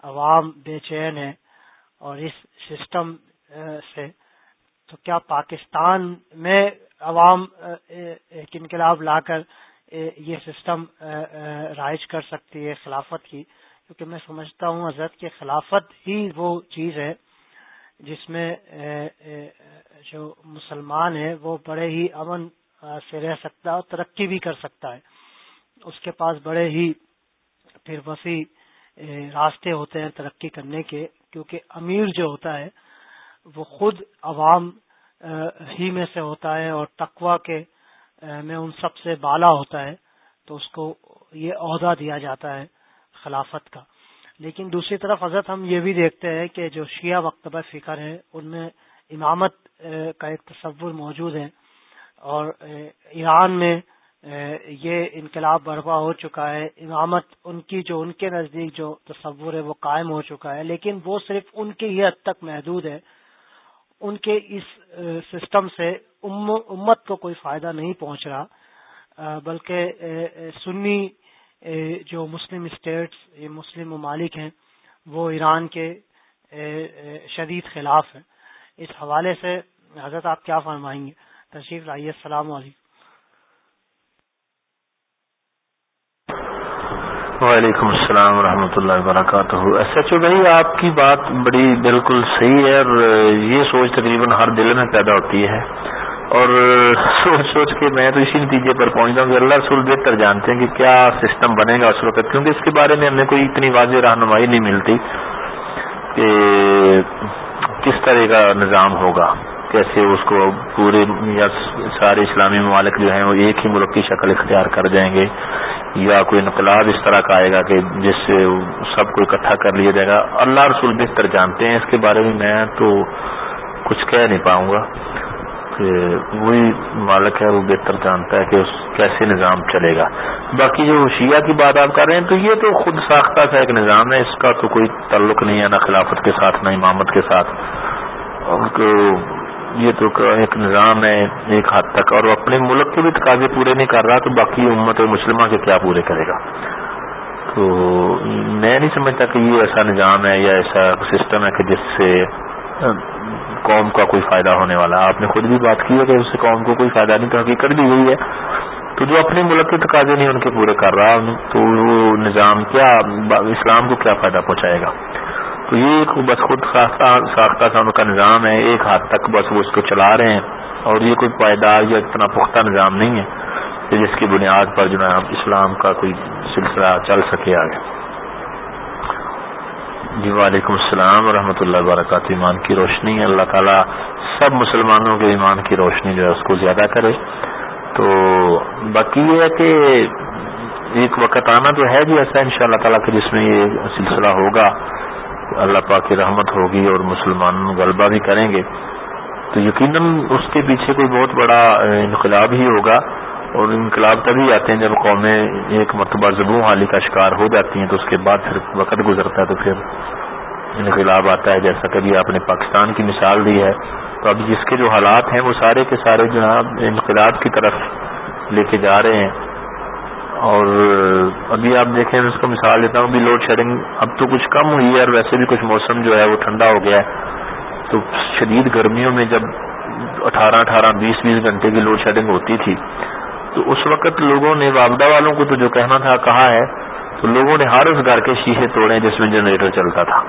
عوام بے چین ہے اور اس سسٹم سے، تو کیا پاکستان میں عوام ایک انقلاب لا کر یہ سسٹم رائج کر سکتی ہے خلافت کی؟ کیونکہ میں سمجھتا ہوں حضرت کہ خلافت ہی وہ چیز ہے جس میں جو مسلمان ہے وہ بڑے ہی امن سے رہ سکتا ہے اور ترقی بھی کر سکتا ہے۔ اس کے پاس بڑے ہی پھر وسیع راستے ہوتے ہیں ترقی کرنے کے، کیونکہ امیر جو ہوتا ہے، وہ خود عوام ہی میں سے ہوتا ہے اور تقوا کے میں ان سب سے بالا ہوتا ہے، تو اس کو یہ عہدہ دیا جاتا ہے خلافت کا۔ لیکن دوسری طرف حضرت ہم یہ بھی دیکھتے ہیں کہ جو شیعہ مکتبہ فکر ہے ان میں امامت کا ایک تصور موجود ہے اور ایران میں یہ انقلاب برپا ہو چکا ہے۔ امامت ان کی جو، ان کے نزدیک جو تصور ہے وہ قائم ہو چکا ہے، لیکن وہ صرف ان کی ہی حد تک محدود ہے۔ ان کے اس سسٹم سے امت کو کوئی فائدہ نہیں پہنچ رہا بلکہ سنی جو مسلم اسٹیٹس مسلم ممالک ہیں، وہ ایران کے شدید خلاف ہیں۔ اس حوالے سے حضرت آپ کیا فرمائیں گے؟ تشریف لائیے، السلام علیکم۔ وعلیکم السلام ورحمۃ اللہ وبرکاتہ۔ ایس ایچ او بھائی، آپ کی بات بڑی بالکل صحیح ہے اور یہ سوچ تقریباً ہر دل میں پیدا ہوتی ہے۔ اور سوچ سوچ کے میں تو اسی نتیجے پر پہنچتا ہوں کہ اللہ رسول بہتر جانتے ہیں کہ کیا سسٹم بنے گا اس وقت، کیونکہ اس کے بارے میں ہمیں کوئی اتنی واضح رہنمائی نہیں ملتی کہ کس طرح کا نظام ہوگا، کیسے اس کو پورے یا سارے اسلامی ممالک جو ہیں وہ ایک ہی ملک کی شکل اختیار کر جائیں گے، یا کوئی انقلاب اس طرح کا آئے گا کہ جس سے سب کو اکٹھا کر لیا جائے گا۔ اللہ رسول بہتر جانتے ہیں، اس کے بارے میں میں تو کچھ کہہ نہیں پاؤں گا۔ کہ وہی مالک ہے، وہ بہتر جانتا ہے کہ اس کیسے نظام چلے گا۔ باقی جو شیعہ کی بات آپ کر رہے ہیں، تو یہ تو خود ساختہ کا ایک نظام ہے، اس کا تو کوئی تعلق نہیں ہے، نہ خلافت کے ساتھ، نہ امامت کے ساتھ۔ یہ تو ایک نظام ہے، ایک حد تک۔ اور اپنے ملک کے بھی تقاضے پورے نہیں کر رہا، تو باقی امت مسلمہ کے کیا پورے کرے گا؟ تو میں نہیں سمجھتا کہ یہ ایسا نظام ہے یا ایسا سسٹم ہے کہ جس سے قوم کا کوئی فائدہ ہونے والا آپ نے خود بھی بات کی ہے کہ اس سے قوم کو کوئی فائدہ نہیں تو حقیقت بھی یہی ہے۔ تو جو اپنے ملک کے تقاضے نہیں ان کے پورے کر رہا تو وہ نظام کیا اسلام کو کیا فائدہ پہنچائے گا؟ تو یہ بس خود ساختہ ساختہ ان کا نظام ہے، ایک ہاتھ تک بس وہ اس کو چلا رہے ہیں۔ اور یہ کوئی پائیدار یا اتنا پختہ نظام نہیں ہے جس کی بنیاد پر جو ہے اسلام کا کوئی سلسلہ چل سکے آگے۔ جی وعلیکم السلام ورحمۃ اللہ وبرکاتہ۔ ایمان کی روشنی، اللہ تعالیٰ سب مسلمانوں کے ایمان کی روشنی جو ہے اس کو زیادہ کرے۔ تو باقی یہ ہے کہ ایک وقت آنا تو ہے جی ایسا ان شاء اللہ تعالیٰ کہ جس میں یہ سلسلہ ہوگا۔ اللہ پاک کی رحمت ہوگی اور مسلمان غلبہ بھی کریں گے۔ تو یقیناً اس کے پیچھے کوئی بہت بڑا انقلاب ہی ہوگا۔ اور انقلاب تبھی آتے ہیں جب قومیں ایک مرتبہ زبوں حالی کا شکار ہو جاتی ہیں تو اس کے بعد پھر وقت گزرتا ہے تو پھر انقلاب آتا ہے۔ جیسا کبھی آپ نے پاکستان کی مثال دی ہے، تو اب جس کے جو حالات ہیں وہ سارے کے سارے جو انقلاب کی طرف لے کے جا رہے ہیں۔ اور ابھی آپ دیکھیں اس کو مثال دیتا ہوں، ابھی لوڈ شیڈنگ اب تو کچھ کم ہوئی ہے اور ویسے بھی کچھ موسم جو ہے وہ ٹھنڈا ہو گیا ہے۔ تو شدید گرمیوں میں جب اٹھارہ اٹھارہ، بیس بیس گھنٹے کی لوڈ شیڈنگ ہوتی تھی تو اس وقت لوگوں نے وابدہ والوں کو تو جو کہنا تھا، کہا ہے، تو لوگوں نے ہر اس گھر کے شیشے توڑے جس میں جنریٹر چلتا تھا۔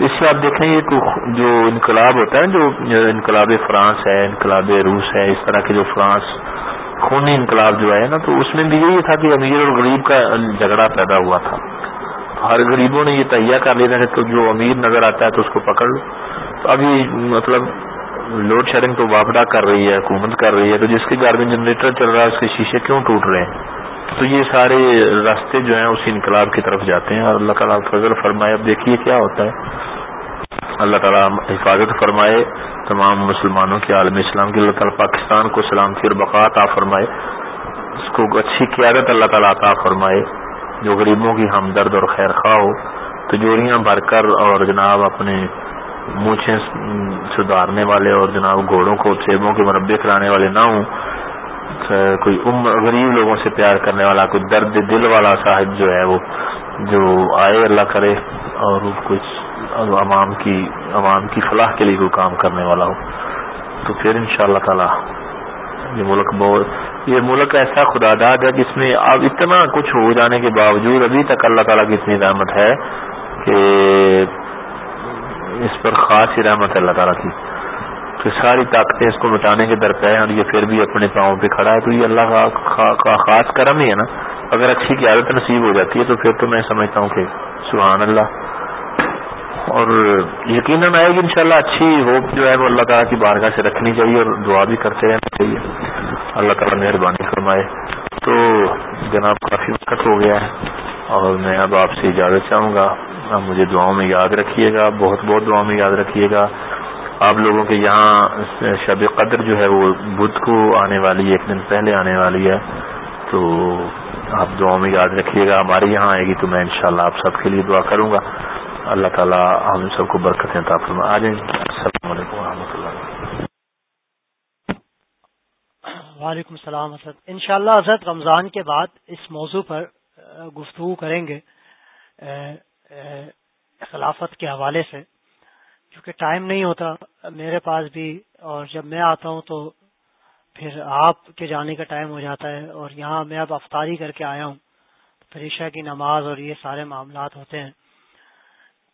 اس سے آپ دیکھیں، یہ جو انقلاب ہوتا ہے، جو انقلاب فرانس ہے، انقلاب روس ہے، اس طرح کے جو فرانس خونی انقلاب جو ہے نا، تو اس میں بھی یہی تھا کہ امیر اور غریب کا جھگڑا پیدا ہوا تھا۔ ہر غریبوں نے یہ تہیا کر لیا کہ تو جو امیر نظر آتا ہے تو اس کو پکڑ لو۔ تو ابھی مطلب لوڈ شیڈنگ تو واپڈا کر رہی ہے، حکومت کر رہی ہے، تو جس کے گھر میں جنریٹر چل رہا ہے، اس کے شیشے کیوں ٹوٹ رہے ہیں؟ تو یہ سارے راستے جو ہیں اسی انقلاب کی طرف جاتے ہیں۔ اور اللہ تعالیٰ فضل فرمائے، اب دیکھیے کیا ہوتا ہے۔ اللہ تعالیٰ حفاظت فرمائے تمام مسلمانوں کے عالم اسلام کی اللہ تعالیٰ پاکستان کو سلامتی اور بقات آ فرمائے۔ اس کو اچھی قیادت اللہ تعالیٰ عطا فرمائے۔ جو غریبوں کی ہمدرد اور خیر خواہ ہو، تجوریاں بھر کر اور جناب اپنے مونچھیں سدھارنے والے اور جناب گھوڑوں کو سیبوں کے مربے کرانے والے نہ ہوں۔ کوئی عمر غریب لوگوں سے پیار کرنے والا، کوئی درد دل والا صاحب جو ہے وہ، جو آئے اللہ کرے اور کچھ عوام کی عوام کی فلاح کے لیے کوئی کام کرنے والا ہو۔ تو پھر ان شاء اللہ تعالی یہ ملک بہت یہ ملک ایسا خدا داد ہے جس میں اب اتنا کچھ ہو جانے کے باوجود ابھی تک اللہ تعالیٰ کی اتنی رحمت ہے کہ اس پر خاص ہی رحمت اللہ تعالیٰ کی تو ساری طاقتیں اس کو مٹانے کے در پہ ہیں اور یہ پھر بھی اپنے پاؤں پہ کھڑا ہے تو یہ اللہ کا خاص کرم ہی ہے نا اگر اچھی کی عادت نصیب ہو جاتی ہے تو پھر تو میں سمجھتا ہوں کہ سبحان اللہ اور یقیناً آئے گی انشاءاللہ اچھی ہوپ جو ہے وہ اللہ تعالیٰ کی بارگاہ سے رکھنی چاہیے اور دعا بھی کرتے رہنا چاہیے اللہ تعالیٰ مہربانی فرمائے تو جناب کافی وقت ہو گیا ہے اور میں اب آپ سے اجازت چاہوں گا مجھے دعاؤں میں یاد رکھیے گا، بہت بہت دعاؤں میں یاد رکھیے گا۔ آپ لوگوں کے یہاں شب قدر جو ہے وہ بدھ کو آنے والی ہے، ایک دن پہلے آنے والی ہے۔ تو آپ دعاؤں میں یاد رکھیے گا، ہمارے یہاں آئے گی تو میں انشاءاللہ آپ سب کے لیے دعا کروں گا۔ اللہ تعالیٰ ہم سب کو برکتیں فرما۔ آ جائیں السلام علیکم و اللہ۔ وعلیکم السلام حضرت۔ ان شاء اللہ حضرت رمضان کے بعد اس موضوع پر گفتگو کریں گے۔ خلافت کے حوالے سے، کیونکہ ٹائم نہیں ہوتا میرے پاس بھی، اور جب میں آتا ہوں تو پھر آپ کے جانے کا ٹائم ہو جاتا ہے، اور یہاں میں اب افطاری کر کے آیا ہوں پھر عشاء کی نماز اور یہ سارے معاملات ہوتے ہیں۔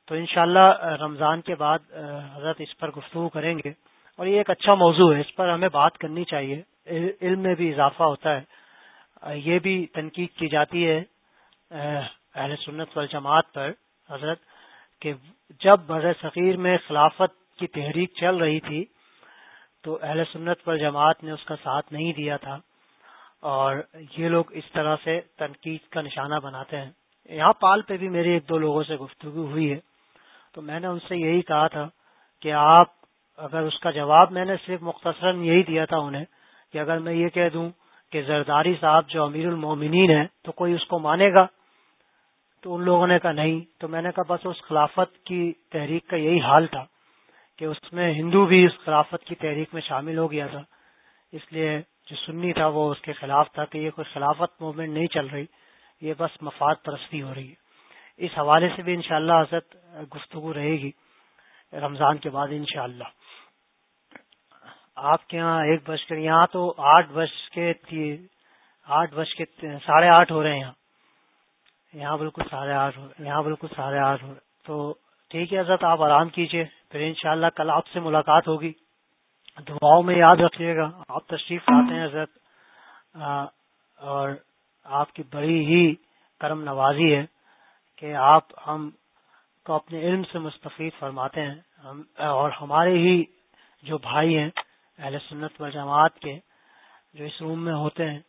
تو انشاءاللہ رمضان کے بعد حضرت اس پر گفتگو کریں گے، اور یہ ایک اچھا موضوع ہے، اس پر ہمیں بات کرنی چاہیے۔ علم میں بھی اضافہ ہوتا ہے۔ یہ بھی تنقید کی جاتی ہے اہل سنت والجماعت پر۔ حضرت، کہ جب بر صغیر میں خلافت کی تحریک چل رہی تھی، تو اہل سنت پر جماعت نے اس کا ساتھ نہیں دیا تھا۔ اور یہ لوگ اس طرح سے تنقید کا نشانہ بناتے ہیں۔ یہاں پال پہ بھی میری ایک دو لوگوں سے گفتگو ہوئی ہے۔ تو میں نے ان سے یہی کہا تھا کہ آپ، اگر اس کا جواب میں نے صرف مختصراً یہی دیا تھا انہیں، کہ اگر میں یہ کہہ دوں کہ زرداری صاحب جو امیر المومنین ہیں، تو کوئی اس کو مانے گا؟ تو ان لوگوں نے کہا نہیں، تو میں نے کہا بس اس خلافت کی تحریک کا یہی حال تھا کہ اس میں ہندو بھی اس خلافت کی تحریک میں شامل ہو گیا تھا۔ اس لیے جو سنی تھا وہ اس کے خلاف تھا کہ یہ کوئی خلافت موومنٹ نہیں چل رہی، یہ بس مفاد پرستی ہو رہی ہے۔ اس حوالے سے بھی انشاءاللہ حضرت گفتگو رہے گی رمضان کے بعد انشاءاللہ۔ آپ کے یہاں ایک بج کر، یہاں تو آٹھ بج کے آٹھ بج کے ساڑھے آٹھ ہو رہے ہیں۔ یہاں یہاں بالکل سارے آٹھ یہاں بالکل سارے آٹھ تو ٹھیک ہے حضرت آپ آرام کیجیے پھر انشاءاللہ کل آپ سے ملاقات ہوگی۔ دعاؤں میں یاد رکھیے گا۔ آپ تشریف لاتے ہیں حضرت اور آپ کی بڑی ہی کرم نوازی ہے کہ آپ ہم کو اپنے علم سے مستفید فرماتے ہیں۔ اور ہمارے ہی جو بھائی ہیں اہل سنت و جماعت کے جو اس روم میں ہوتے ہیں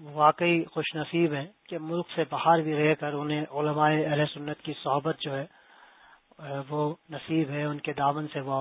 واقعی خوش نصیب ہیں۔ کے ملک سے باہر بھی رہ کر انہیں علماء اہل سنت کی صحبت جو ہے، وہ نصیب ہے، ان کے دامن سے وہ